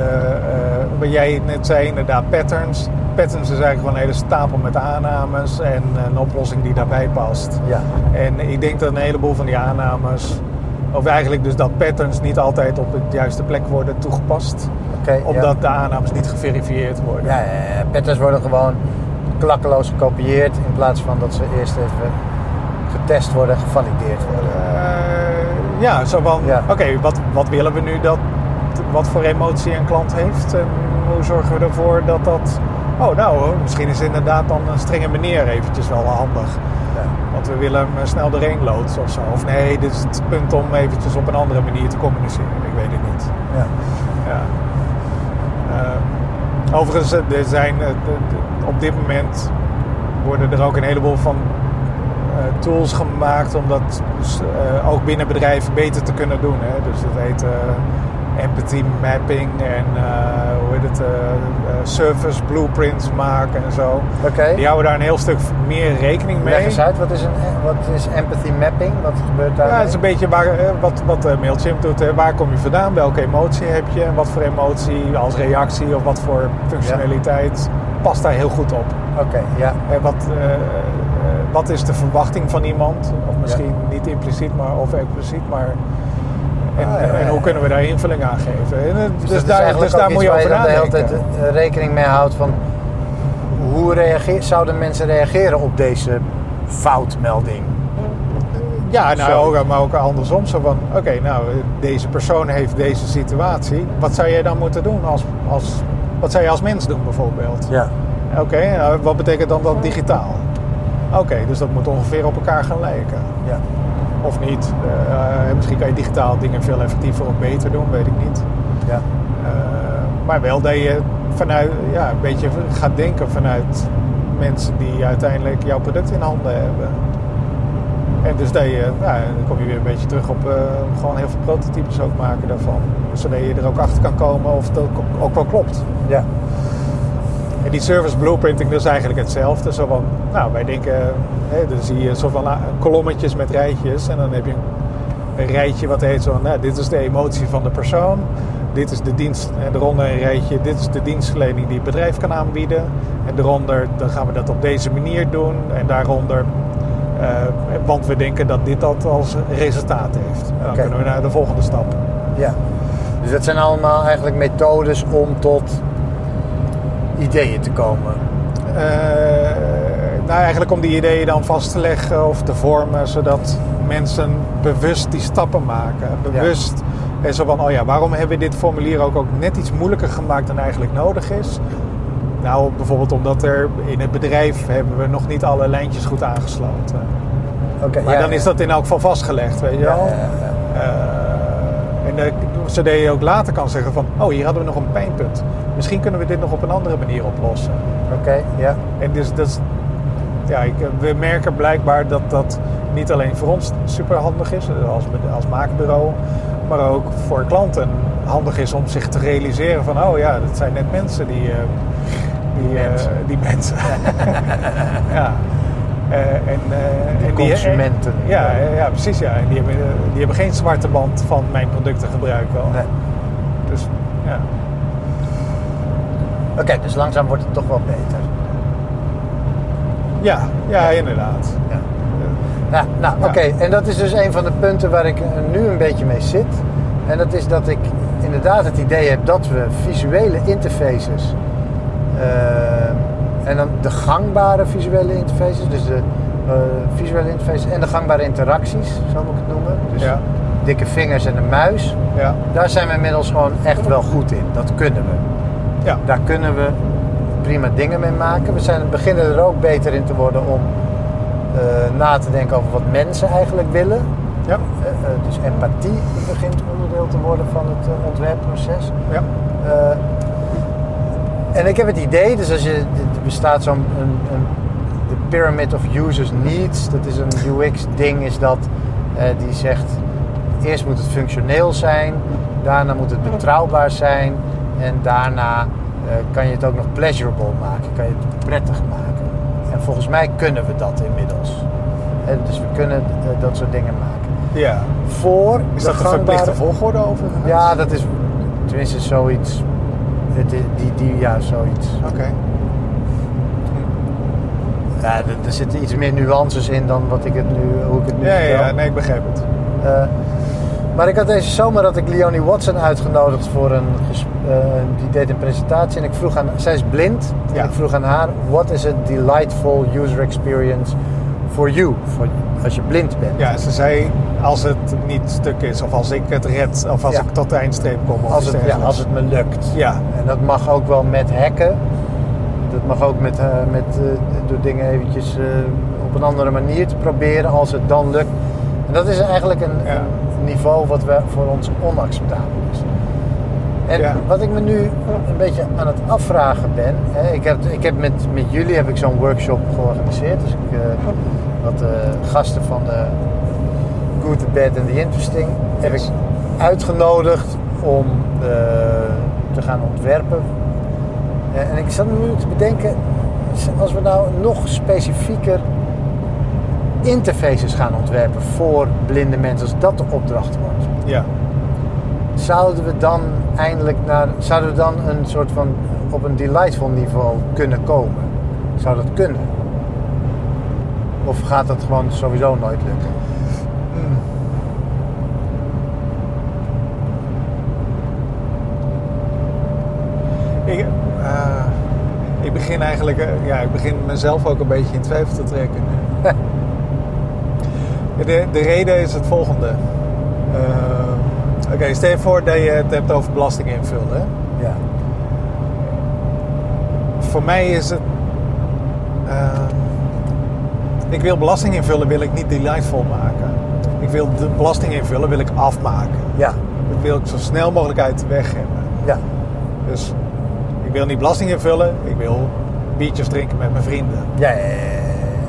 wat jij net zei, inderdaad patterns. Patterns is eigenlijk gewoon een hele stapel met aannames en een oplossing die daarbij past. Ja. En ik denk dat een heleboel van die aannames, of eigenlijk dus dat patterns niet altijd op de juiste plek worden toegepast. Omdat ja. de aannames niet geverifieerd worden. Ja, ja, ja. patterns worden gewoon klakkeloos gekopieerd in plaats van dat ze eerst even getest worden en gevalideerd worden. Eh, ja, zo van, Ja. oké, wat, wat willen we nu dat, wat voor emotie een klant heeft? En hoe zorgen we ervoor dat dat, oh nou, misschien is inderdaad dan een strenge meneer eventjes wel handig. Ja. Want we willen hem eh, snel doorheen loodsen of zo. Of nee, dit is het punt om eventjes op een andere manier te communiceren. Ik weet het niet. Ja. Ja. Eh, overigens, er zijn op dit moment worden er ook een heleboel van tools gemaakt om dat eh, ook binnen bedrijven beter te kunnen doen. Hè? Dus dat heet eh, empathy mapping en eh, hoe heet het, eh, eh, service blueprints maken en zo. Oké. Die houden daar een heel stuk meer rekening mee. Leg eens uit, wat is, een, wat is empathy mapping? Wat gebeurt daar? Ja, het is een beetje waar, eh, wat, wat eh, Mailchimp doet. hè. Waar kom je vandaan? Welke emotie heb je? En wat voor emotie als reactie of wat voor functionaliteit past daar heel goed op? Oké, ja. En wat, eh, eh, wat is de verwachting van iemand? Of misschien niet impliciet maar, of expliciet, maar... En, Ah, ja, en hoe ja. kunnen we daar invulling aan geven? En, eh, dus, Dus, dat daar, dus daar ook moet iets je over dan de hele nadenken. tijd eh, rekening mee houdt van hoe reageer, zouden mensen reageren op deze foutmelding? Ja, nou, ook, maar ook andersom. Zo van, oké, nou, deze persoon heeft deze situatie. Wat zou jij dan moeten doen als, als, wat zou je als mens doen bijvoorbeeld? Ja. Oké, nou, wat betekent dan dat digitaal? Oké, dus dat moet ongeveer op elkaar gaan lijken. ja. Of niet. Eh, eh, misschien kan je digitaal dingen veel effectiever of beter doen, weet ik niet. ja. Eh, maar wel dat je vanuit, ja, een beetje gaat denken vanuit mensen die uiteindelijk jouw product in handen hebben. En dus dat je, nou, dan kom je weer een beetje terug op gewoon heel veel prototypes ook maken daarvan. Zodat je er ook achter kan komen of het ook, ook wel klopt. ja. En die service blueprinting dat is eigenlijk hetzelfde. Zo van, nou, wij denken, hè, dan zie je zo van ah, kolommetjes met rijtjes. En dan heb je een, een rijtje wat heet zo, van, nou, dit is de emotie van de persoon. Dit is de dienst, en eronder een rijtje, dit is de dienstverlening die het bedrijf kan aanbieden. En eronder, dan gaan we dat op deze manier doen. En daaronder, eh, want we denken dat dit dat als resultaat heeft. Dan Oké. kunnen we naar de volgende stap. ja. Dus dat zijn allemaal eigenlijk methodes om tot ideeën te komen. Eh, nou, eigenlijk om die ideeën dan vast te leggen of te vormen, zodat mensen bewust die stappen maken. Bewust. En zo van, oh ja, waarom hebben we dit formulier ook, ook net iets moeilijker gemaakt dan eigenlijk nodig is? Nou, bijvoorbeeld omdat er in het bedrijf hebben we nog niet alle lijntjes goed aangesloten. Oké, Maar ja, dan is dat in elk geval vastgelegd, weet je wel? ja. Eh, en de, zodat je ook later kan zeggen van, oh, hier hadden we nog een pijnpunt. Misschien kunnen we dit nog op een andere manier oplossen. Oké, ja. En dus is, ja, ik, we merken blijkbaar dat dat niet alleen voor ons super handig is eh, als, als maakbureau, maar ook voor klanten handig is om zich te realiseren van, oh ja, dat zijn net mensen die, eh, die, eh, mensen. die mensen. ja. Eh, en, eh, Die en consumenten. ja, ja, ja, precies. Ja. En die, hebben, eh, die hebben geen zwarte band van mijn producten gebruiken. al. Nee. Dus ja. Oké, dus langzaam wordt het toch wel beter. Ja, ja, inderdaad. Ja. Nou, Ja. oké. En dat is dus een van de punten waar ik nu een beetje mee zit. En dat is dat ik inderdaad het idee heb dat we visuele interfaces... eh, en dan de gangbare visuele interfaces, dus de eh, visuele interfaces en de gangbare interacties, zo moet ik het noemen. Dus Ja. dikke vingers en een muis. Ja, Daar zijn we inmiddels gewoon echt wel goed in. Dat kunnen we. ja. Daar kunnen we prima dingen mee maken. We zijn, beginnen er ook beter in te worden om eh, na te denken over wat mensen eigenlijk willen. ja. Eh, dus empathie begint onderdeel te worden van het ontwerpproces. ja. En ik heb het idee, dus als je, bestaat zo'n een, een, de Pyramid of Users Needs, dat is een UX-ding, is dat eh, die zegt: eerst moet het functioneel zijn, daarna moet het betrouwbaar zijn en daarna eh, kan je het ook nog pleasurable maken, kan je het prettig maken. En volgens mij kunnen we dat inmiddels. Dus we kunnen eh, dat soort dingen maken. ja. Voor Is dat een verplichte volgorde overigens? ja, dat is tenminste zoiets. Het, die, die, ja, zoiets. Oké. Ja, er, er zitten iets meer nuances in dan wat ik het nu, hoe ik het nu Ja, vertel. ja, nee, ik begrijp het. Eh, maar ik had deze zomer had ik Leonie Watson uitgenodigd voor een eh, die deed een presentatie en ik vroeg aan zij is blind Ja. en ik vroeg aan haar what is a delightful user experience for you voor, als je blind bent. Ja, ze zei als het niet stuk is of als ik het red of als Ja. ik tot de eindstreep kom. Of Als het, ja, als het me lukt. Ja, En dat mag ook wel met hacken. Dat mag ook met, eh, met, eh, door dingen eventjes eh, op een andere manier te proberen als het dan lukt. En dat is eigenlijk een, Ja. een niveau wat we, voor ons onacceptabel is. En Ja. wat ik me nu een beetje aan het afvragen ben. Hè, ik heb, ik heb met, met jullie heb ik zo'n workshop georganiseerd. Dus ik eh wat eh, gasten van de Good, the Bad and the Interesting heb ik uitgenodigd om te gaan ontwerpen. Eh, en ik zat nu te bedenken, als we nou nog specifieker interfaces gaan ontwerpen voor blinde mensen, als dat de opdracht wordt, ja. zouden we dan eindelijk naar, zouden we dan een soort van op een delightful niveau kunnen komen? Zou dat kunnen? Of gaat dat gewoon sowieso nooit lukken? Ik, eh, ik begin eigenlijk, eh, ja, ik begin mezelf ook een beetje in twijfel te trekken. de, de reden is het volgende. Eh, Oké, stel je voor dat je het hebt over belasting invullen. Hè? Ja. Voor mij is het. eh, ik wil belasting invullen, wil ik niet delightful maken. Ik wil de belasting invullen, wil ik afmaken. Ja. Dat wil ik zo snel mogelijk uit de weg hebben. Ja. Dus ik wil niet belasting invullen, ik wil biertjes drinken met mijn vrienden. Ja. Ja. ja,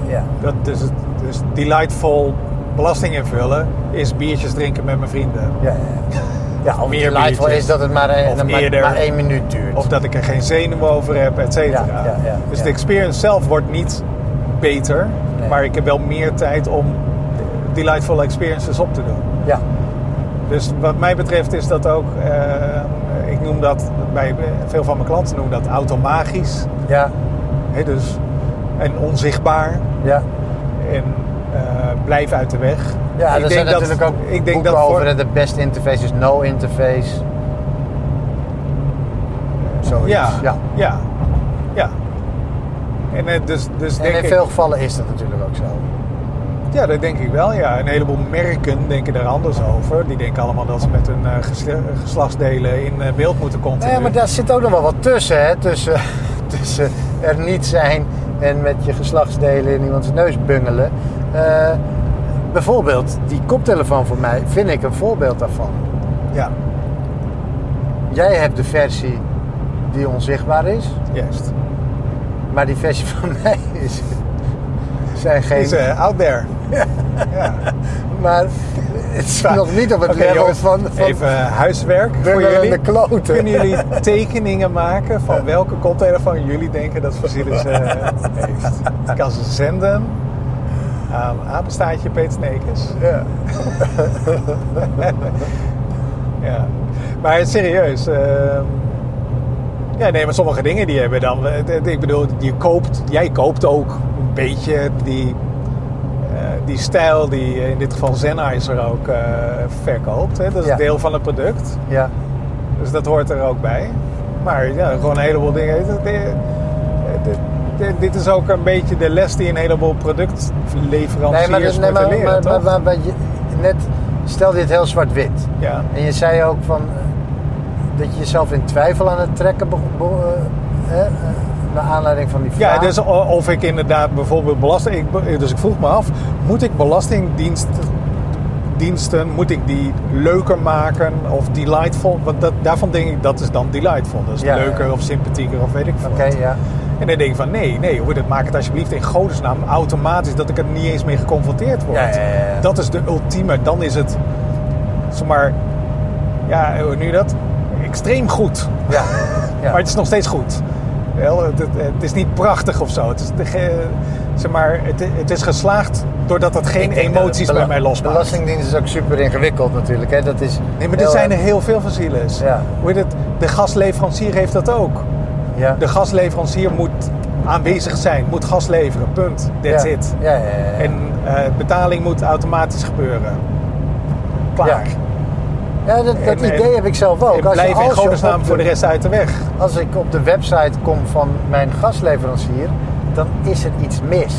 ja. Dat is het. Dus delightful belasting invullen is biertjes drinken met mijn vrienden. Ja, ja. ja of Meer delightful biertjes. is dat het maar, een, eerder. maar één minuut duurt. Of dat ik er geen zenuwen over heb, et cetera. Ja, ja, ja, dus de experience zelf wordt niet beter. Nee. Maar ik heb wel meer tijd om delightful experiences op te doen. Ja. Dus wat mij betreft is dat ook, eh, ik noem dat bij veel van mijn klanten noemen dat automagisch. Ja. Dus, en onzichtbaar. Ja. En eh, blijf uit de weg. Ja, Ik er zijn denk dat- natuurlijk ook ik denk dat voor- over hè, de best interface is no interface. Zoiets. Ja, ja. ja, ja. En eh, dus, dus En denk in ik, veel gevallen is dat natuurlijk ook zo. Ja, dat denk ik wel. Ja. Een heleboel merken denken daar anders over. Die denken allemaal dat ze met hun eh, geslachtsdelen in beeld moeten continu. Nee, maar daar zit ook nog wel wat tussen, hè? Tussen, tussen er niet zijn en met je geslachtsdelen in iemands neus bungelen. Eh, bijvoorbeeld, die koptelefoon voor mij vind ik een voorbeeld daarvan. Ja, Jij hebt de versie die onzichtbaar is, juist. maar die versie van mij is, zijn geen... Is uh, out there. ja. Maar het is nog niet op het level jongens, van, van even eh, huiswerk voor jullie. kloten. Kunnen jullie tekeningen maken van welke koptelefoon jullie denken dat Vasilis eh, heeft? Ik kan ze zenden aan apenstaartje Peet Snekers. Ja. Ja. Maar serieus. ehm, ja, nee, maar sommige dingen die hebben dan... het- Ik bedoel, je koopt, jij koopt ook een beetje die, eh, die stijl die in dit geval Sennheiser ook eh, verkoopt. Hè? Dat is Ja. deel van het product. ja. Dus dat hoort er ook bij. Maar ja, gewoon een heleboel dingen. Dit- dit- dit- dit- Dit is ook een beetje de les die een heleboel productleveranciers Nee, maar, nee, moeten maar, leren, maar, toch? maar, maar- je, net stelde je het heel zwart-wit. ja. En je zei ook van, eh, dat je jezelf in twijfel aan het trekken begon, be- eh, eh, naar aanleiding van die vraag. Ja, dus of ik inderdaad bijvoorbeeld belasting... Ik, dus ik vroeg me af, moet ik belastingdiensten... Diensten, moet ik die leuker maken of delightful? Want dat, daarvan denk ik, dat is dan delightful. Dus Ja, leuker ja. of sympathieker of weet ik veel Oké, ja. En dan denk ik van, nee, nee, hoe dat maak het alsjeblieft in godesnaam automatisch... dat ik er niet eens mee geconfronteerd word. Ja. Dat is de ultieme. Dan is het, zeg maar... Ja, hoe nu dat? Extreem goed. Ja. ja. Maar het is nog steeds goed. Wel, het, het, het is niet prachtig of zo. Het is, zeg maar, het, het is geslaagd doordat het geen dat emoties bij mij losmaakt. Belastingdienst is ook super ingewikkeld natuurlijk. Hè? Dat is Nee, maar er zijn er heel veel faciles. Ja. Hoe het? De gasleverancier heeft dat ook. Ja. De gasleverancier moet aanwezig zijn, moet gas leveren, punt. That's ja. it. Ja, ja, ja, ja. En eh, betaling moet automatisch gebeuren. Klaar. Ja. Dat, dat En- en- idee heb ik zelf ook. Als je- blijf in als je godesnaam op voor de rest uit de weg. Als ik op de website kom van mijn gasleverancier, dan is er iets mis.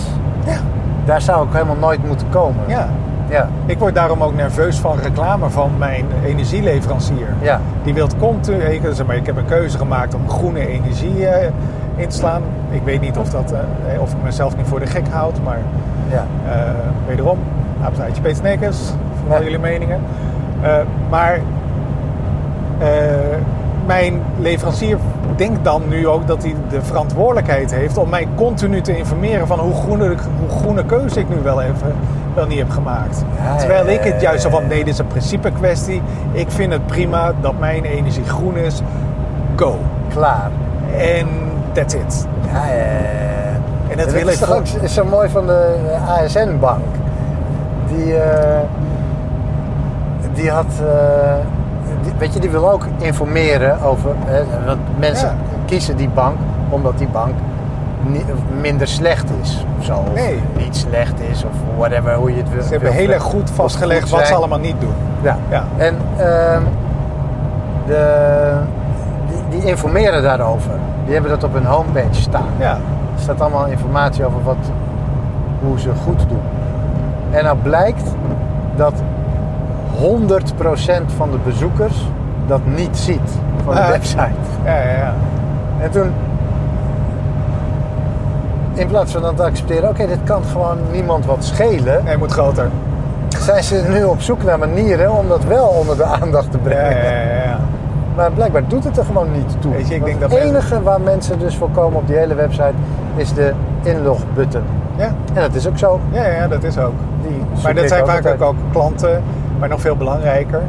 Ja. Daar zou ik helemaal nooit moeten komen. ja. Ja. Ik word daarom ook nerveus van reclame van mijn energieleverancier. Ja. Die wil continu, ik, zeg maar, ik heb een keuze gemaakt om groene energie eh, in te slaan. Ik weet niet of, dat, eh, of ik mezelf niet voor de gek houd, maar Ja. eh, wederom, apenstaartje Peter Snekers, voor Ja. jullie meningen. Eh, maar eh, mijn leverancier denkt dan nu ook dat hij de verantwoordelijkheid heeft om mij continu te informeren van hoe groene, hoe groene keuze ik nu wel even wel niet heb gemaakt. Ja, Terwijl ja, ik het juist zo van nee, dit is een principe kwestie. Ik vind het prima dat mijn energie groen is. Go. Klaar. En that's it. Ja, ja. En dat wil ik is toch voor- ook is zo mooi van de ASN-bank. Die, eh, die had, eh, die- weet je, die wil ook informeren over, hè, want mensen Ja. kiezen die bank omdat die bank minder slecht is. Of zo, of niet slecht is, of whatever, hoe je het wil. Ze hebben heel erg goed vastgelegd goed wat ze allemaal niet doen. Ja. Ja. En ehm, de, die, die informeren daarover. Die hebben dat op hun homepage staan. Ja. Er staat allemaal informatie over wat, hoe ze goed doen. En nou blijkt dat 100% van de bezoekers dat niet ziet van de Ah. website. Ja, ja, ja. En toen, in plaats van dat te accepteren, oké, dit kan gewoon niemand wat schelen, Nee, moet groter. zijn ze nu op zoek naar manieren om dat wel onder de aandacht te brengen. ja, ja, ja. Maar blijkbaar doet het er gewoon niet toe. Weet je, ik denk dat het enige waar mensen dus voor komen op die hele website is de inlogbutton. Ja, En dat is ook zo. ja, ja, dat is ook. Die Maar dat zijn vaak ook klanten, maar nog veel belangrijker.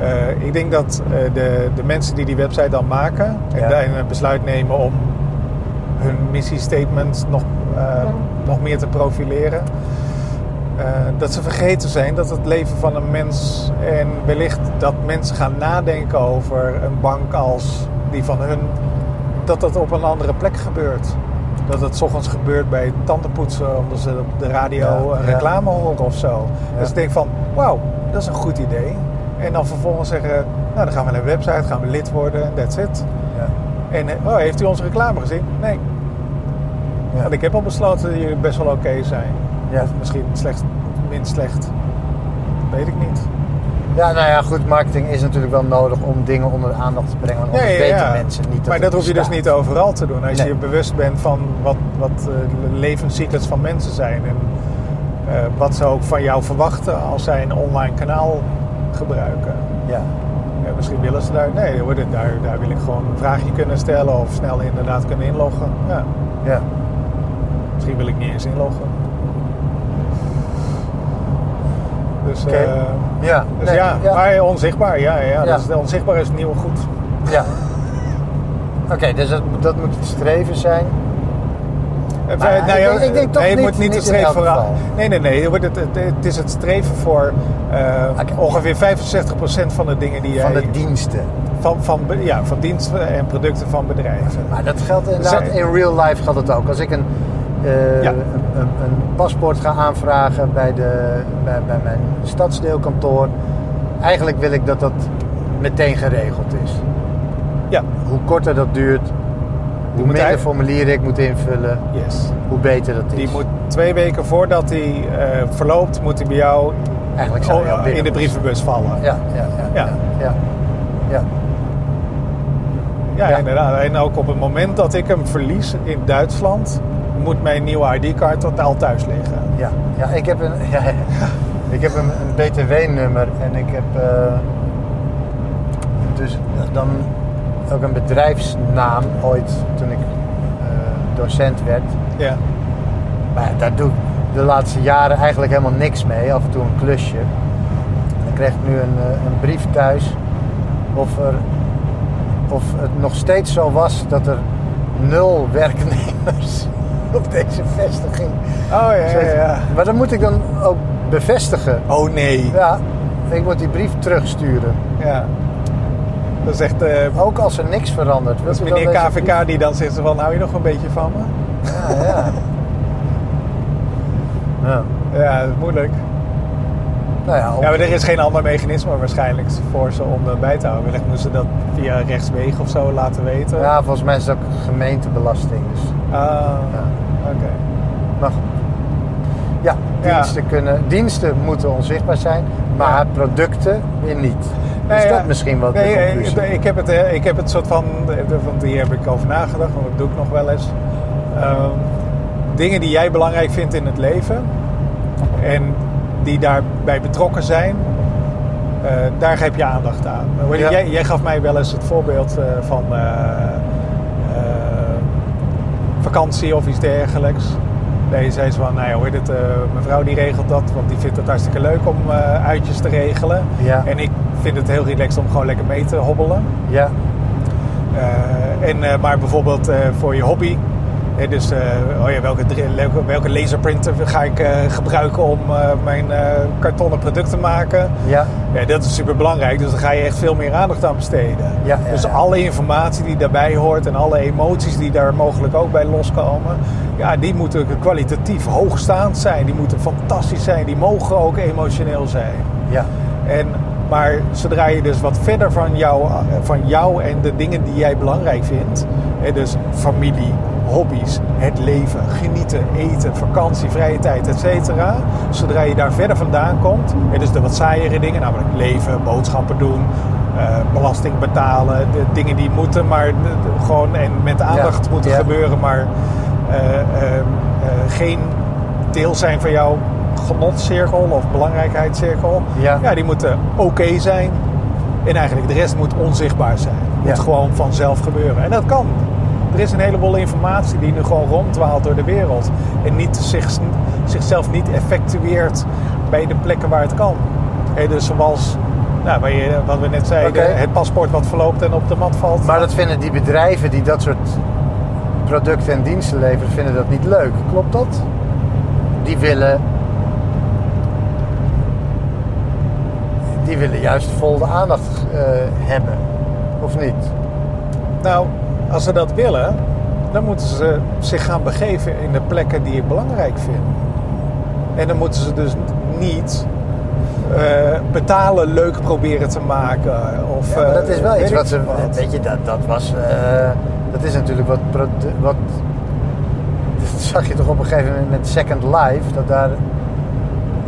Eh, ik denk dat eh, de, de mensen die die website dan maken en Ja. een besluit nemen om hun missiestatement nog, eh, nog meer te profileren, eh, dat ze vergeten zijn dat het leven van een mens en wellicht dat mensen gaan nadenken over een bank als die van hun, dat dat op een andere plek gebeurt. Dat het 's ochtends gebeurt bij tandenpoetsen, omdat ze op de radio Ja, een ja. reclame horen of zo. Ja. Dus ik denk van, wauw, dat is een goed idee. En dan vervolgens zeggen, nou dan gaan we naar de website, gaan we lid worden, that's it. Ja. En eh, oh, heeft u onze reclame gezien? Nee. Ja. Want ik heb al besloten dat jullie best wel oké zijn. Ja. Of misschien slechts minst slecht? Weet ik niet. Ja, nou ja, goed, marketing is natuurlijk wel nodig om dingen onder de aandacht te brengen. Want anders Ja, ja, ja. weten mensen niet dat maar dat hoef je dus niet overal te doen. Als Nee. je je bewust bent van wat, wat eh, de levenscyclus van mensen zijn. En eh, wat ze ook van jou verwachten als zij een online kanaal gebruiken. Ja, Ja, misschien willen ze daar... Nee, hoor, daar, daar wil ik gewoon een vraagje kunnen stellen of snel inderdaad kunnen inloggen. Ja, ja. misschien wil ik niet eens inloggen. Dus, eh, Ja, dus nee, ja, ja. maar onzichtbaar. Ja, ja, Ja. Dat is, onzichtbaar is het nieuwe goed. ja. Oké, dus dat, dat moet het streven zijn. Eh, Maar nou ik denk- ik denk toch nee, je niet- moet niet het streven voor. Nee, nee, nee. Het, het, het, is het streven voor eh, ongeveer 65% van de dingen die jij. Van de diensten. van, van, ja, van diensten en producten van bedrijven. Maar dat geldt inderdaad, in real life geldt het ook. Als ik een, eh, Ja. een, een, een paspoort ga aanvragen bij, de, bij, bij mijn stadsdeelkantoor, eigenlijk wil ik dat dat meteen geregeld is. Ja, Hoe korter dat duurt, hoe minder hij- formulieren ik moet invullen, yes. hoe beter dat is. Die moet twee weken voordat hij eh, verloopt, moet hij bij jou eigenlijk zou oh, in de brievenbus vallen. Ja, ja, ja. Ja. ja, ja. ja. Ja, Ja. inderdaad. En ook op het moment dat ik hem verlies in Duitsland, moet mijn nieuwe ID-kaart totaal thuis liggen. Ja, ja ik heb een, ja, ik heb een, een BTW-nummer en ik heb eh, dus dan ook een bedrijfsnaam ooit toen ik eh, docent werd. Ja. Maar daar doe ik de laatste jaren eigenlijk helemaal niks mee, af en toe een klusje. En kreeg ik nu een, eh, een brief thuis of, er, of het nog steeds zo was dat er nul werknemers op deze vestiging Oh ja, ja, ja. maar dan moet ik dan ook bevestigen. Oh nee. Ja, ik moet die brief terugsturen. Ja. Dat is echt... eh, Ook als er niks verandert. dat is meneer KVK die dan zegt van, hou je nog een beetje van me? Ja, ja. ja. Ja, dat is moeilijk. Nou ja, Ja, maar er is geen ander mechanisme waarschijnlijk voor ze om dat bij te houden. Wellicht moeten ze dat via rechtswegen of zo laten weten. ja, volgens mij is het ook gemeentebelasting. Dus, Ah, ja. Oké. maar goed. Ja, Ja. diensten, Kunnen, diensten moeten onzichtbaar zijn, maar producten weer niet. Nee, is ja. dat misschien wat Nee, conclusie? ik, heb het, eh, ik heb het soort van, want hier heb ik over nagedacht, want dat doe ik nog wel eens. Ehm, dingen die jij belangrijk vindt in het leven en die daarbij betrokken zijn, eh, daar heb je aandacht aan. Ja. Jij, jij gaf mij wel eens het voorbeeld eh, van vakantie of iets dergelijks. Nee, zei ze van, nou ja, hoor, dit, eh, mevrouw die regelt dat, want die vindt het hartstikke leuk om eh, uitjes te regelen. Ja. En ik vind het heel relaxed om gewoon lekker mee te hobbelen. Ja, Eh, en, maar bijvoorbeeld voor je hobby. Dus eh, oh ja, welke, welke, welke laserprinter ga ik eh, gebruiken om eh, mijn kartonnen product te maken? ja, Ja, dat is super belangrijk. Dus daar ga je echt veel meer aandacht aan besteden. Ja, ja, dus alle informatie die daarbij hoort en alle emoties die daar mogelijk ook bij loskomen. Ja, die moeten kwalitatief hoogstaand zijn. Die moeten fantastisch zijn. Die mogen ook emotioneel zijn. ja. En, maar zodra je dus wat verder van jou, van jou en de dingen die jij belangrijk vindt, dus familie, hobby's, het leven, genieten, eten, vakantie, vrije tijd, et cetera. Zodra je daar verder vandaan komt, hè, dus de wat saaiere dingen, namelijk leven, boodschappen doen, eh, belasting betalen, de dingen die moeten, maar de- de- gewoon en met aandacht Ja, moeten ja. gebeuren, maar eh, eh, eh, geen deel zijn van jouw genotcirkel of belangrijkheidscirkel. Ja. ja, die moeten oké zijn. En eigenlijk de rest moet onzichtbaar zijn. Moet gewoon vanzelf gebeuren. En dat kan. Er is een heleboel informatie die nu gewoon rondwaalt door de wereld. En niet zich, zichzelf niet effectueert bij de plekken waar het kan. Dus zoals nou, waar je, wat we net zeiden, het paspoort wat verloopt en op de mat valt. Maar dat vinden die bedrijven die dat soort producten en diensten leveren, vinden dat niet leuk. Klopt dat? Die willen. Die willen juist vol de aandacht eh, hebben. Of niet? Nou, als ze dat willen, dan moeten ze zich gaan begeven in de plekken die ik belangrijk vind. En dan moeten ze dus niet eh, betalen leuk proberen te maken. Of, Ja, dat eh, is wel iets weet wat ze. wat. Weet je, dat, dat was. eh, dat is natuurlijk wat. wat dat zag je toch op een gegeven moment met Second Life. Dat daar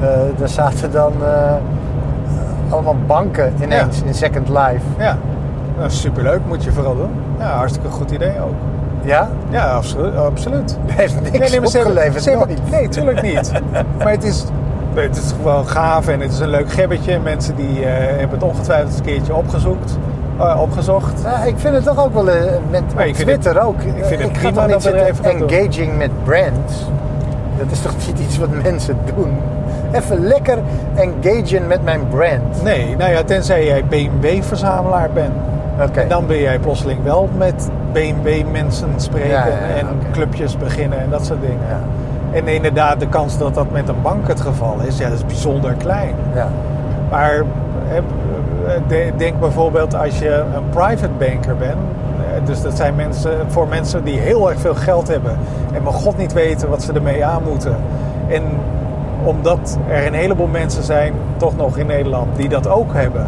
Eh, daar zaten dan eh, allemaal banken ineens in Second Life. Ja, nou, superleuk. Moet je vooral doen. Ja, hartstikke goed idee ook. Ja? Ja, absoluut. absoluut. Heeft niks Nee, nee, maar opgeleverd, ze hebben- nooit. Nee, tuurlijk niet. maar het is, het is gewoon gaaf en het is een leuk gebbetje. Mensen die eh, hebben het ongetwijfeld een keertje opgezocht. eh, opgezocht. Ja, ik vind het toch ook wel, eh, met, Maar op ik vind Twitter ook. ik vind het ga prima niet zitten doen. engaging met brands. Dat is toch niet iets wat mensen doen? Even lekker engaging met mijn brand. Nee, nou ja, tenzij jij BMW-verzamelaar bent. En dan ben jij plotseling wel met BMW-mensen spreken Ja, ja, ja, en clubjes beginnen en dat soort dingen. En inderdaad, de kans dat dat met een bank het geval is, ja, dat is bijzonder klein. Ja. Maar denk bijvoorbeeld als je een private banker bent. eh, Dus dat zijn mensen voor mensen die heel erg veel geld hebben. En maar god niet weten wat ze ermee aan moeten. En omdat er een heleboel mensen zijn, toch nog in Nederland, die dat ook hebben.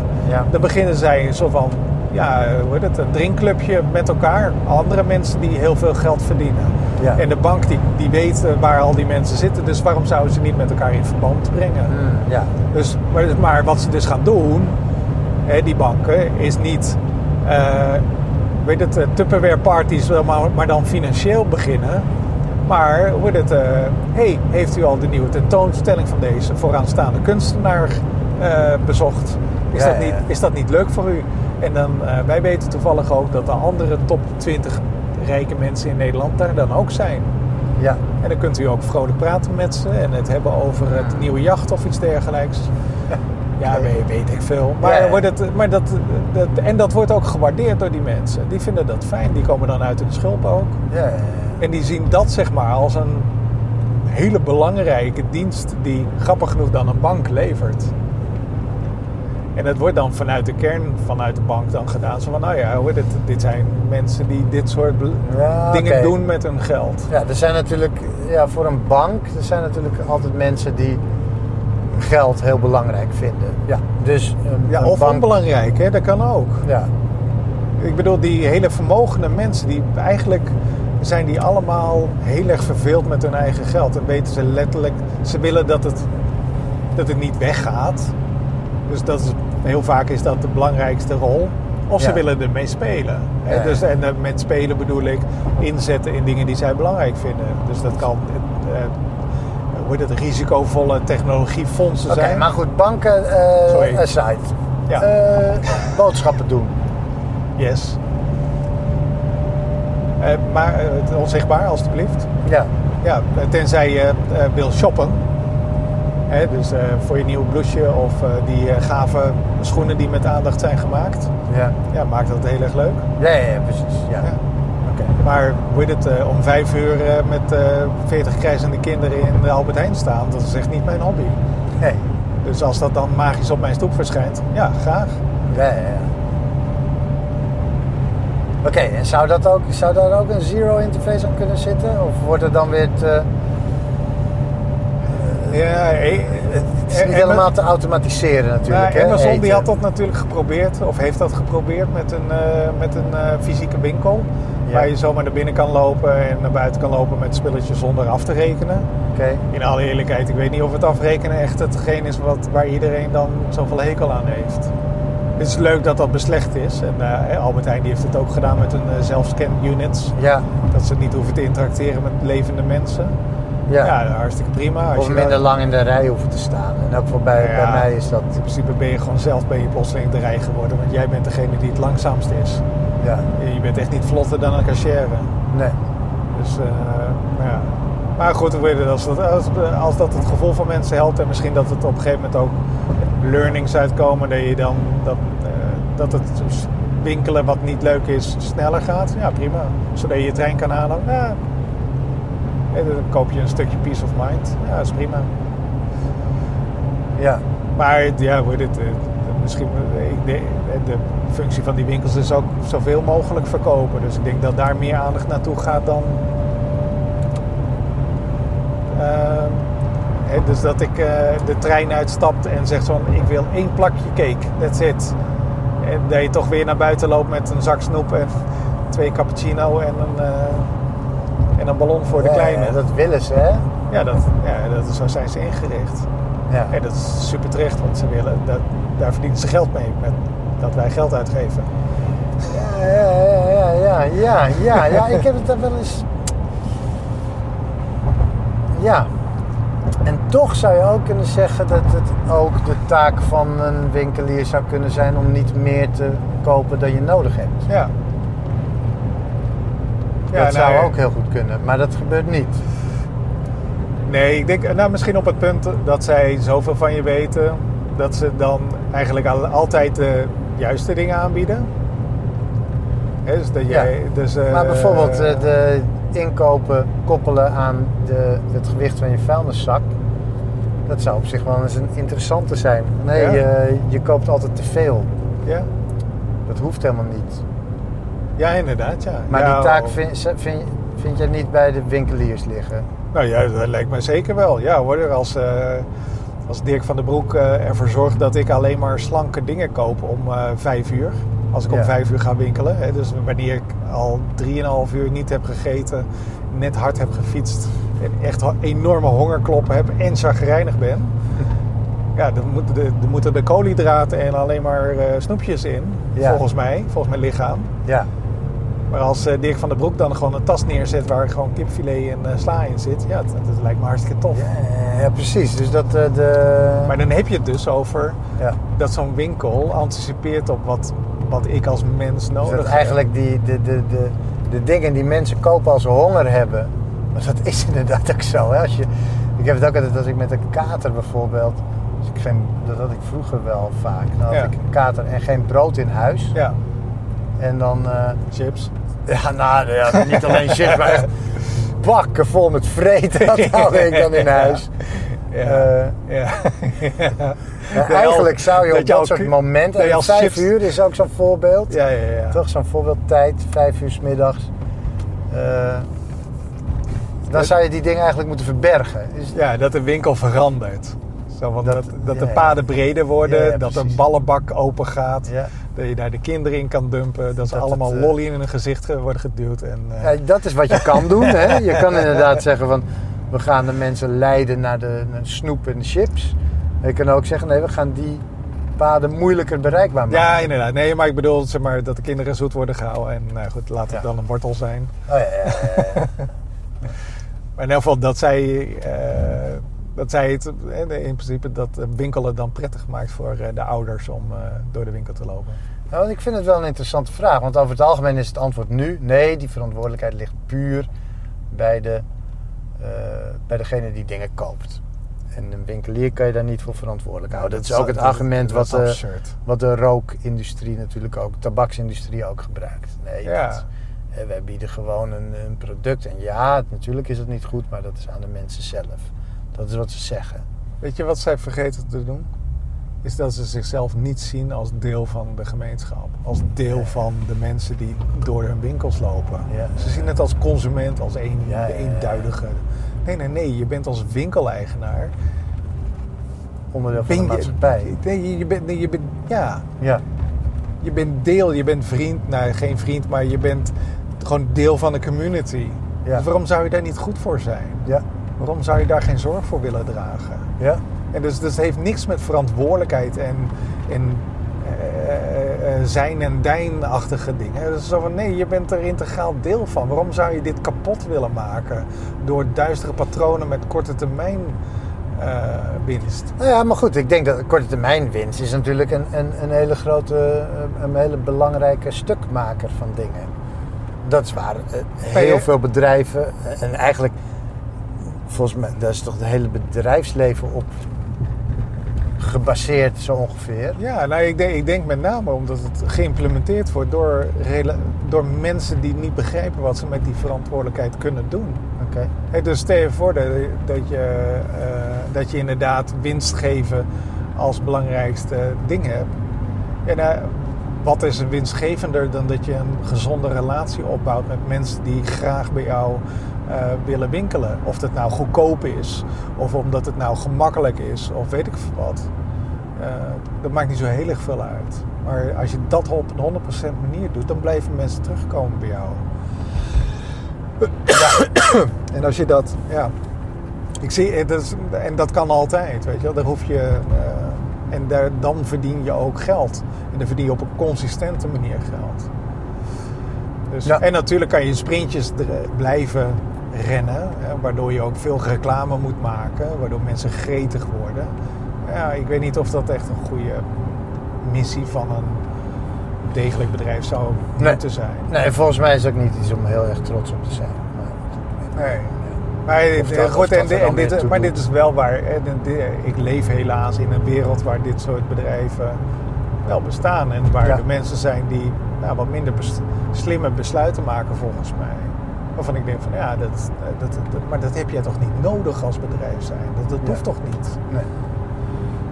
Dan beginnen zij zo van, ja, hoe heet het, een drinkclubje met elkaar. Andere mensen die heel veel geld verdienen. Ja. En de bank die, die weet eh, waar al die mensen zitten. Dus waarom zouden ze niet met elkaar in verband brengen? Mm, ja. Dus, maar, maar wat ze dus gaan doen, hè, die banken, is niet eh, weet het, eh, Tupperware parties, maar, maar dan financieel beginnen. Maar wordt het, hey, heeft u al de nieuwe tentoonstelling van deze vooraanstaande kunstenaar bezocht? Is, Ja, dat niet, is dat niet leuk voor u? En dan, eh, wij weten toevallig ook dat de andere top 20 rijke mensen in Nederland daar dan ook zijn. ja. En dan kunt u ook vrolijk praten met ze en het hebben over het nieuwe jacht of iets dergelijks. Ja, weet, ik veel. Maar, Ja. Wordt het, maar dat, dat, en dat wordt ook gewaardeerd door die mensen. Die vinden dat fijn. Die komen dan uit hun schulp ook. Ja, En die zien dat zeg maar als een hele belangrijke dienst die grappig genoeg dan een bank levert. En dat wordt dan vanuit de kern, vanuit de bank dan gedaan. Zo van, nou ja, hoor, dit, dit zijn mensen die dit soort Ja, dingen doen met hun geld. ja, er zijn natuurlijk, ja, voor een bank, er zijn natuurlijk altijd mensen die geld heel belangrijk vinden. Ja, dus een, Ja, of bank, onbelangrijk, hè? dat kan ook. Ja, Ik bedoel, die hele vermogende mensen, die eigenlijk zijn die allemaal heel erg verveeld met hun eigen geld. En weten ze letterlijk, ze willen dat het, dat het niet weggaat. Dus dat is, heel vaak is dat de belangrijkste rol. Of ze Ja. willen ermee spelen. Ja. Dus, en eh, met spelen bedoel ik inzetten in dingen die zij belangrijk vinden. Dus dat kan, eh, eh, hoe het, risicovolle technologiefondsen oké, zijn. maar goed, banken aside. Ja. Boodschappen doen. Yes. Maar onzichtbaar, alstublieft. Ja, Ja, tenzij je wil shoppen. Hè, dus eh, voor je nieuwe blouseje of eh, die eh, gave schoenen die met aandacht zijn gemaakt. ja. Ja, maakt dat heel erg leuk. Ja, ja, ja, precies. Ja. Maar hoe je het om vijf uur met 40 krijzende kinderen in de Albert Heijn staan, dat is echt niet mijn hobby. Nee. Dus als dat dan magisch op mijn stoep verschijnt, ja, graag. Ja, ja, ja. Oké, en zou, dat ook, zou daar ook een zero interface aan kunnen zitten? Of wordt het dan weer te... Ja, Het is niet helemaal te automatiseren natuurlijk. Hè, Amazon die had dat natuurlijk geprobeerd, of heeft dat geprobeerd met een, eh, met een eh, fysieke winkel. Ja. Waar je zomaar naar binnen kan lopen en naar buiten kan lopen met spulletjes zonder af te rekenen. Oké. In alle eerlijkheid, ik weet niet of het afrekenen echt hetgeen is wat, waar iedereen dan zoveel hekel aan heeft. Het is leuk dat dat beslecht is. En eh, Albert Heijn die heeft het ook gedaan met hun zelfscan units. Ja, Dat ze niet hoeven te interacteren met levende mensen. Ja. Ja, hartstikke prima. Als of je minder lang in de rij hoeven te staan. En ook voor bij, Ja. bij mij is dat... In principe ben je gewoon zelf ben je plotseling de rij geworden. Want jij bent degene die het langzaamst is. Ja, Je bent echt niet vlotter dan een cashier. nee. Dus, eh, maar ja. Maar goed, als, dat, als, als dat het gevoel van mensen helpt en misschien dat het op een gegeven moment ook learnings uitkomen, dat je dan dat, eh, dat het winkelen wat niet leuk is sneller gaat, ja prima. Zodat je je trein kan halen, ja. En dan koop je een stukje peace of mind, ja, dat is prima. Ja, Maar ja, hoe het, eh, misschien eh, denk, eh, de functie van die winkels is ook zoveel mogelijk verkopen. Dus ik denk dat daar meer aandacht naartoe gaat dan. Ehm, dus dat ik de trein uitstapt en zeg van ik wil één plakje cake, that's it. En dat je toch weer naar buiten loopt met een zak snoep en twee cappuccino en een, en een ballon voor de kleine. dat willen ze, hè? Ja, dat, ja dat, zo zijn ze ingericht. Ja. En dat is super terecht, want ze willen, dat, daar verdienen ze geld mee met dat wij geld uitgeven. Ja, ja, ja, ja, ja, ja, ja. Ik heb het daar wel eens. Ja. En toch zou je ook kunnen zeggen dat het ook de taak van een winkelier zou kunnen zijn om niet meer te kopen dan je nodig hebt. Ja. Dat zou ook heel goed kunnen, maar dat gebeurt niet. Nee, ik denk nou, misschien op het punt dat zij zoveel van je weten, dat ze dan eigenlijk al, altijd de juiste dingen aanbieden. Hè, dus dat Ja. jij, dus, eh, Maar bijvoorbeeld eh, de inkopen koppelen aan de, het gewicht van je vuilniszak. Dat zou op zich wel eens een interessante zijn. Nee, Ja. je, je koopt altijd te veel. Ja, Dat hoeft helemaal niet. Ja, inderdaad, ja. Maar Ja, die taak vind, vind, vind jij niet bij de winkeliers liggen? Nou ja, dat lijkt mij zeker wel. Ja hoor, als, eh, als Dirk van den Broek eh, ervoor zorgt dat ik alleen maar slanke dingen koop om eh, vijf uur. Als ik om vijf uur ga winkelen. Hè, dus wanneer ik al drieënhalf uur niet heb gegeten, net hard heb gefietst, en echt enorme hongerkloppen heb en chagrijnig ben. Ja, dan moeten de, dan moeten de koolhydraten en alleen maar snoepjes in. Ja. Volgens mij, volgens mijn lichaam. Ja. Maar als eh, Dirk van den Broek dan gewoon een tas neerzet waar gewoon kipfilet en eh, sla in zit, ja, dat, dat lijkt me hartstikke tof. Ja, ja, precies. Dus dat eh, de... Maar dan heb je het dus over ja. dat zo'n winkel anticipeert op wat, wat ik als mens nodig Dus dat heb. eigenlijk die, de, de, de, de dingen die mensen kopen als ze honger hebben. Maar dat is inderdaad ook zo. Hè? Als je, ik heb het ook altijd als ik met een kater bijvoorbeeld. Als ik geen, dat had ik vroeger wel vaak. Dan had Ja. ik een kater en geen brood in huis. Ja, En dan... eh, chips. Ja, nou, ja, niet alleen chips, maar echt bakken vol met vreten. Dat haalde ik dan in huis. Ja. Eh, ja. eigenlijk zou je op dat soort momenten... dat vijf chips- uur is ook zo'n voorbeeld. ja, ja, ja. Toch zo'n voorbeeldtijd, vijf uur 's middags. Eh, dan zou je die dingen eigenlijk moeten verbergen. Is- Ja, dat de winkel verandert. Zo, want Dat- dat, dat, ja, de paden breder worden, dat precies. ballenbak open gaat, dat je daar de kinderen in kan dumpen, dat ze allemaal het, eh, lolly in hun gezicht worden geduwd. En, eh, Ja, dat is wat je kan doen. Hè? Je kan inderdaad zeggen van... we gaan de mensen leiden naar de, naar de snoep en de chips. Je kan ook zeggen... nee, we gaan die paden moeilijker bereikbaar maken. Ja, inderdaad. Nee, maar ik bedoel zeg maar, dat de kinderen zoet worden gehouden. En nou goed, laat het Ja. dan een wortel zijn. Oh, ja, ja, ja, ja. Maar in elk geval dat zij, eh, dat zij het eh, in principe dat eh, winkelen dan prettig maakt voor eh, de ouders om door de winkel te lopen. Nou, ik vind het wel een interessante vraag. Want over het algemeen is het antwoord nu... nee, die verantwoordelijkheid ligt puur bij, de, bij degene die dingen koopt. En een winkelier kan je daar niet voor verantwoordelijk houden. dat, is ook het argument wat, de, absurd. wat de rookindustrie natuurlijk ook... tabaksindustrie ook gebruikt. Nee, Ja. dat- wij bieden gewoon een, een product. En ja, natuurlijk is het niet goed... maar dat is aan de mensen zelf. Dat is wat ze zeggen. Weet je wat zij vergeten te doen? Is dat ze zichzelf niet zien als deel van de gemeenschap. Als deel van de mensen die door hun winkels lopen. Ja. Ze zien het als consument, als een, Ja, de eenduidige. Nee, nee, nee. Je bent als winkeleigenaar. Onderdeel van de Ben je, maatschappij. nee, je bent, nee, je bent, ja, Ja, je bent deel, je bent vriend, nou geen vriend, maar je bent gewoon deel van de community. Ja. Dus waarom zou je daar niet goed voor zijn? ja, Waarom zou je daar geen zorg voor willen dragen? ja. En dus, dus het heeft niks met verantwoordelijkheid en, en eh, eh, zijn en dijn-achtige dingen. Is zo van nee, je bent er integraal deel van. Waarom zou je dit kapot willen maken door duistere patronen met korte termijn eh, winst? Nou ja, maar goed, ik denk dat korte termijn winst is natuurlijk een, een, een hele grote, een hele belangrijke stukmaker van dingen. Dat is waar. Heel veel bedrijven, en eigenlijk, volgens mij, daar is toch het hele bedrijfsleven op gebaseerd zo ongeveer. Ja, nou, ik, denk, ik denk met name omdat het geïmplementeerd wordt door, door mensen die niet begrijpen wat ze met die verantwoordelijkheid kunnen doen. Oké. Dus stel je voor dat, dat, je, eh, dat je inderdaad winst geven als belangrijkste ding hebt. En eh, wat is er winstgevender dan dat je een gezonde relatie opbouwt met mensen die graag bij jou eh, willen winkelen? Of het nou goedkoop is, of omdat het nou gemakkelijk is, of weet ik veel wat. Eh, dat maakt niet zo heel erg veel uit. Maar als je dat op een 100% manier doet, dan blijven mensen terugkomen bij jou. En als je dat, ja, Ik zie, het is- en dat kan altijd, weet je wel. Daar hoef je, eh, en daar, dan verdien je ook geld. En dan verdien je op een consistente manier geld. Dus, Ja. En natuurlijk kan je sprintjes dr- blijven rennen. Hè, waardoor je ook veel reclame moet maken. Waardoor mensen gretig worden. Ja, ik weet niet of dat echt een goede missie van een degelijk bedrijf zou Nee. moeten zijn. Nee, volgens mij is ook niet iets om heel erg trots op te zijn. Maar, Nee. Maar, dit- dat- goed, dat en, dit- en maar dit is wel waar. Ik leef helaas in een wereld waar dit soort bedrijven wel bestaan. En waar Ja. de mensen zijn die nou, wat minder bes- slimme besluiten maken volgens mij. Waarvan ik denk van ja, dat, dat, dat- maar dat heb jij toch niet nodig als bedrijf zijn? Dat, dat Ja. hoeft toch niet? nee.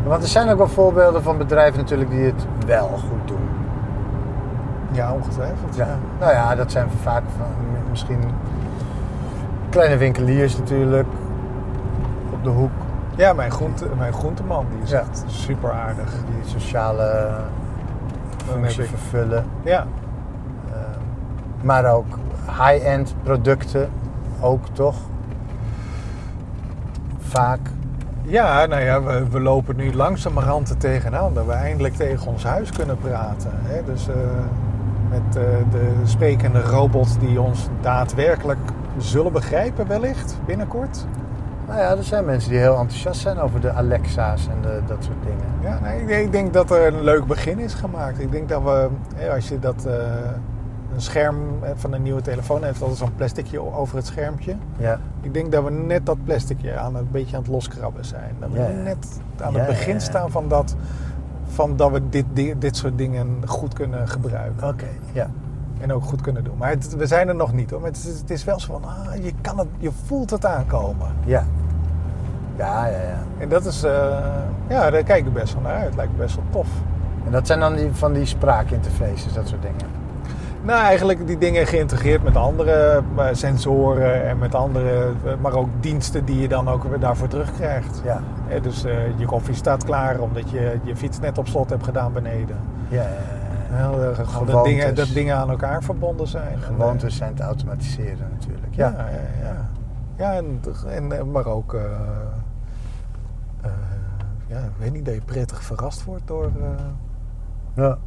Want er zijn ook wel voorbeelden van bedrijven natuurlijk die het wel goed doen. Ja, ongetwijfeld. Ja. Nou ja, dat zijn vaak van, misschien kleine winkeliers natuurlijk. Op de hoek. Ja, mijn, groente, mijn groenteman die is Ja. echt super aardig. Die sociale functie vervullen. Ja, Eh, maar ook high-end producten. Ook toch? Vaak. Ja, nou ja, we, we lopen nu langzamerhand er tegenaan dat we eindelijk tegen ons huis kunnen praten. Hè? Dus eh, met eh, de sprekende robots die ons daadwerkelijk zullen begrijpen wellicht binnenkort. Nou ja, er zijn mensen die heel enthousiast zijn over de Alexa's en de, dat soort dingen. Ja, nee, ik, denk- ik denk dat er een leuk begin is gemaakt. Ik denk dat we, hè, als je dat, eh, een scherm eh, van een nieuwe telefoon heeft, altijd zo'n plasticje over het schermpje. Ja. Ik denk dat we net dat plasticje aan een beetje aan het loskrabben zijn. Dat we Ja, net aan Ja, het begin staan van dat, van dat we dit, dit, dit soort dingen goed kunnen gebruiken. Oké, ja. En ook goed kunnen doen. Maar het- we zijn er nog niet hoor. Maar het is, het is wel zo van, ah, je, kan het, je voelt het aankomen. Ja. Ja, ja, ja. En dat is, eh, ja, daar kijk ik best wel naar uit. Lijkt best wel tof. En dat zijn dan die, van die spraakinterfaces, dat soort dingen. Nou, eigenlijk die dingen geïntegreerd met andere eh, sensoren en met andere, eh, maar ook diensten die je dan ook weer daarvoor terugkrijgt. Ja. Hè, dus eh, je koffie staat klaar omdat je je fiets net op slot hebt gedaan beneden. Ja, ja, ja. Heel dat dingen, dat dingen aan elkaar verbonden zijn. En, Gewoontes zijn te automatiseren natuurlijk. eh, ja, ja, ja. Ja, en, en, eh, maar ook, eh, eh, ja, ik weet niet, dat je prettig verrast wordt door eh, ja.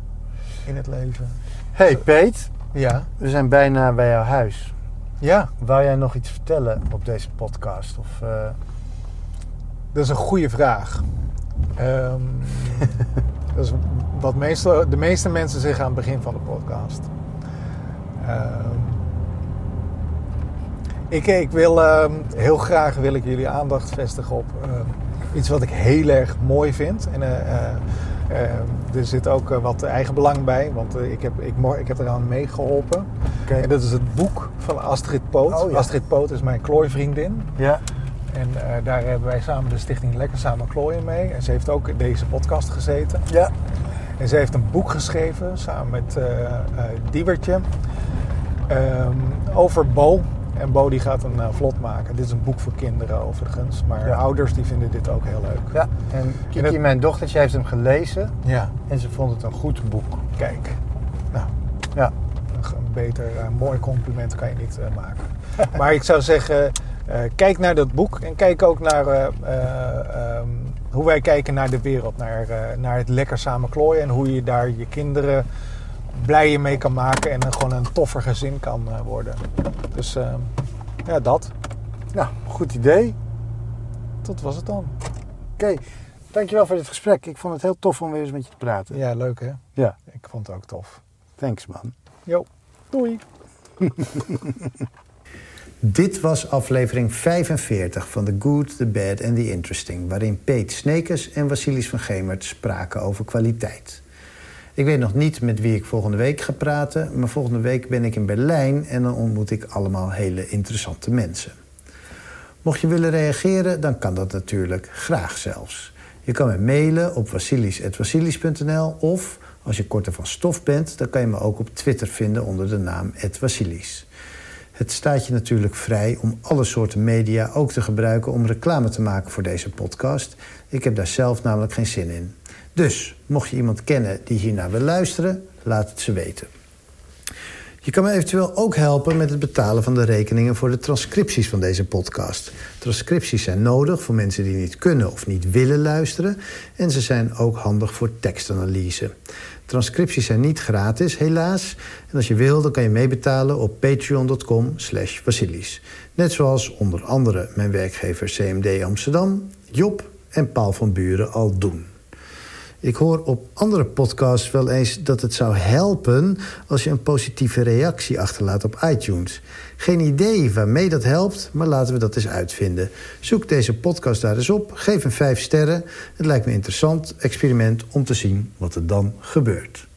in het leven. Hey Peet, Ja, we zijn bijna bij jouw huis. ja, Wou jij nog iets vertellen op deze podcast? Of, eh, dat is een goede vraag. Ehm, dat is wat meestal, de meeste mensen zeggen aan het begin van de podcast. Ehm, ik, ik wil ehm, heel graag wil ik jullie aandacht vestigen op iets wat ik heel erg mooi vind. En, eh, eh, er zit ook eh, wat eigen belang bij, want eh, ik, heb, ik, ik heb eraan meegeholpen. Oké. En dat is het boek van Astrid Poot. Oh, ja. Astrid Poot is mijn klooivriendin. Ja. En eh, daar hebben wij samen de stichting Lekker Samen Klooien mee. En ze heeft ook in deze podcast gezeten. Ja. En ze heeft een boek geschreven samen met eh, Diewertje ehm, over Bo. En Bo die gaat een eh, vlot maken. Dit is een boek voor kinderen overigens. Maar Ja. ouders die vinden dit ook heel leuk. ja. En Kiki, En het- mijn dochtertje, heeft hem gelezen. Ja, En ze vond het een goed boek. kijk. Nou, Ja. een beter, eh, mooi compliment kan je niet eh, maken. maar ik zou zeggen, eh, kijk naar dat boek. En kijk ook naar eh, eh, ehm, hoe wij kijken naar de wereld. Naar, eh, naar het lekker samen klooien. En hoe je daar je kinderen blijer mee kan maken. En gewoon een toffer gezin kan eh, worden. Dus ehm, ja, dat. Nou, goed idee. Dat was het dan. Oké. Dankjewel voor dit gesprek. Ik vond het heel tof om weer eens met je te praten. Ja, leuk hè? Ja. Ik vond het ook tof. Thanks man. Jo, doei. Dit was aflevering 45 van The Good, The Bad and The Interesting... waarin Peet Snekers en Vasilis van Gemert spraken over kwaliteit. Ik weet nog niet met wie ik volgende week ga praten... maar volgende week ben ik in Berlijn en dan ontmoet ik allemaal hele interessante mensen. Mocht je willen reageren, dan kan dat natuurlijk graag zelfs. Je kan me mailen op vasilis.vasilis.nl of als je korter van stof bent... dan kan je me ook op Twitter vinden onder de naam @vasilis. Het staat je natuurlijk vrij om alle soorten media ook te gebruiken om reclame te maken voor deze podcast. Ik heb daar zelf namelijk geen zin in. Dus, mocht je iemand kennen die hiernaar wil luisteren, laat het ze weten. Je kan me eventueel ook helpen met het betalen van de rekeningen voor de transcripties van deze podcast. Transcripties zijn nodig voor mensen die niet kunnen of niet willen luisteren. En ze zijn ook handig voor tekstanalyse. Transcripties zijn niet gratis, helaas. En als je wil, dan kan je meebetalen op patreon.com slash. Net zoals onder andere mijn werkgever CMD Amsterdam, Job en Paul van Buren al doen. Ik hoor op andere podcasts wel eens dat het zou helpen als je een positieve reactie achterlaat op iTunes. Geen idee waarmee dat helpt, maar laten we dat eens uitvinden. Zoek deze podcast daar eens op, geef een 5 sterren. Het lijkt me interessant experiment om te zien wat er dan gebeurt.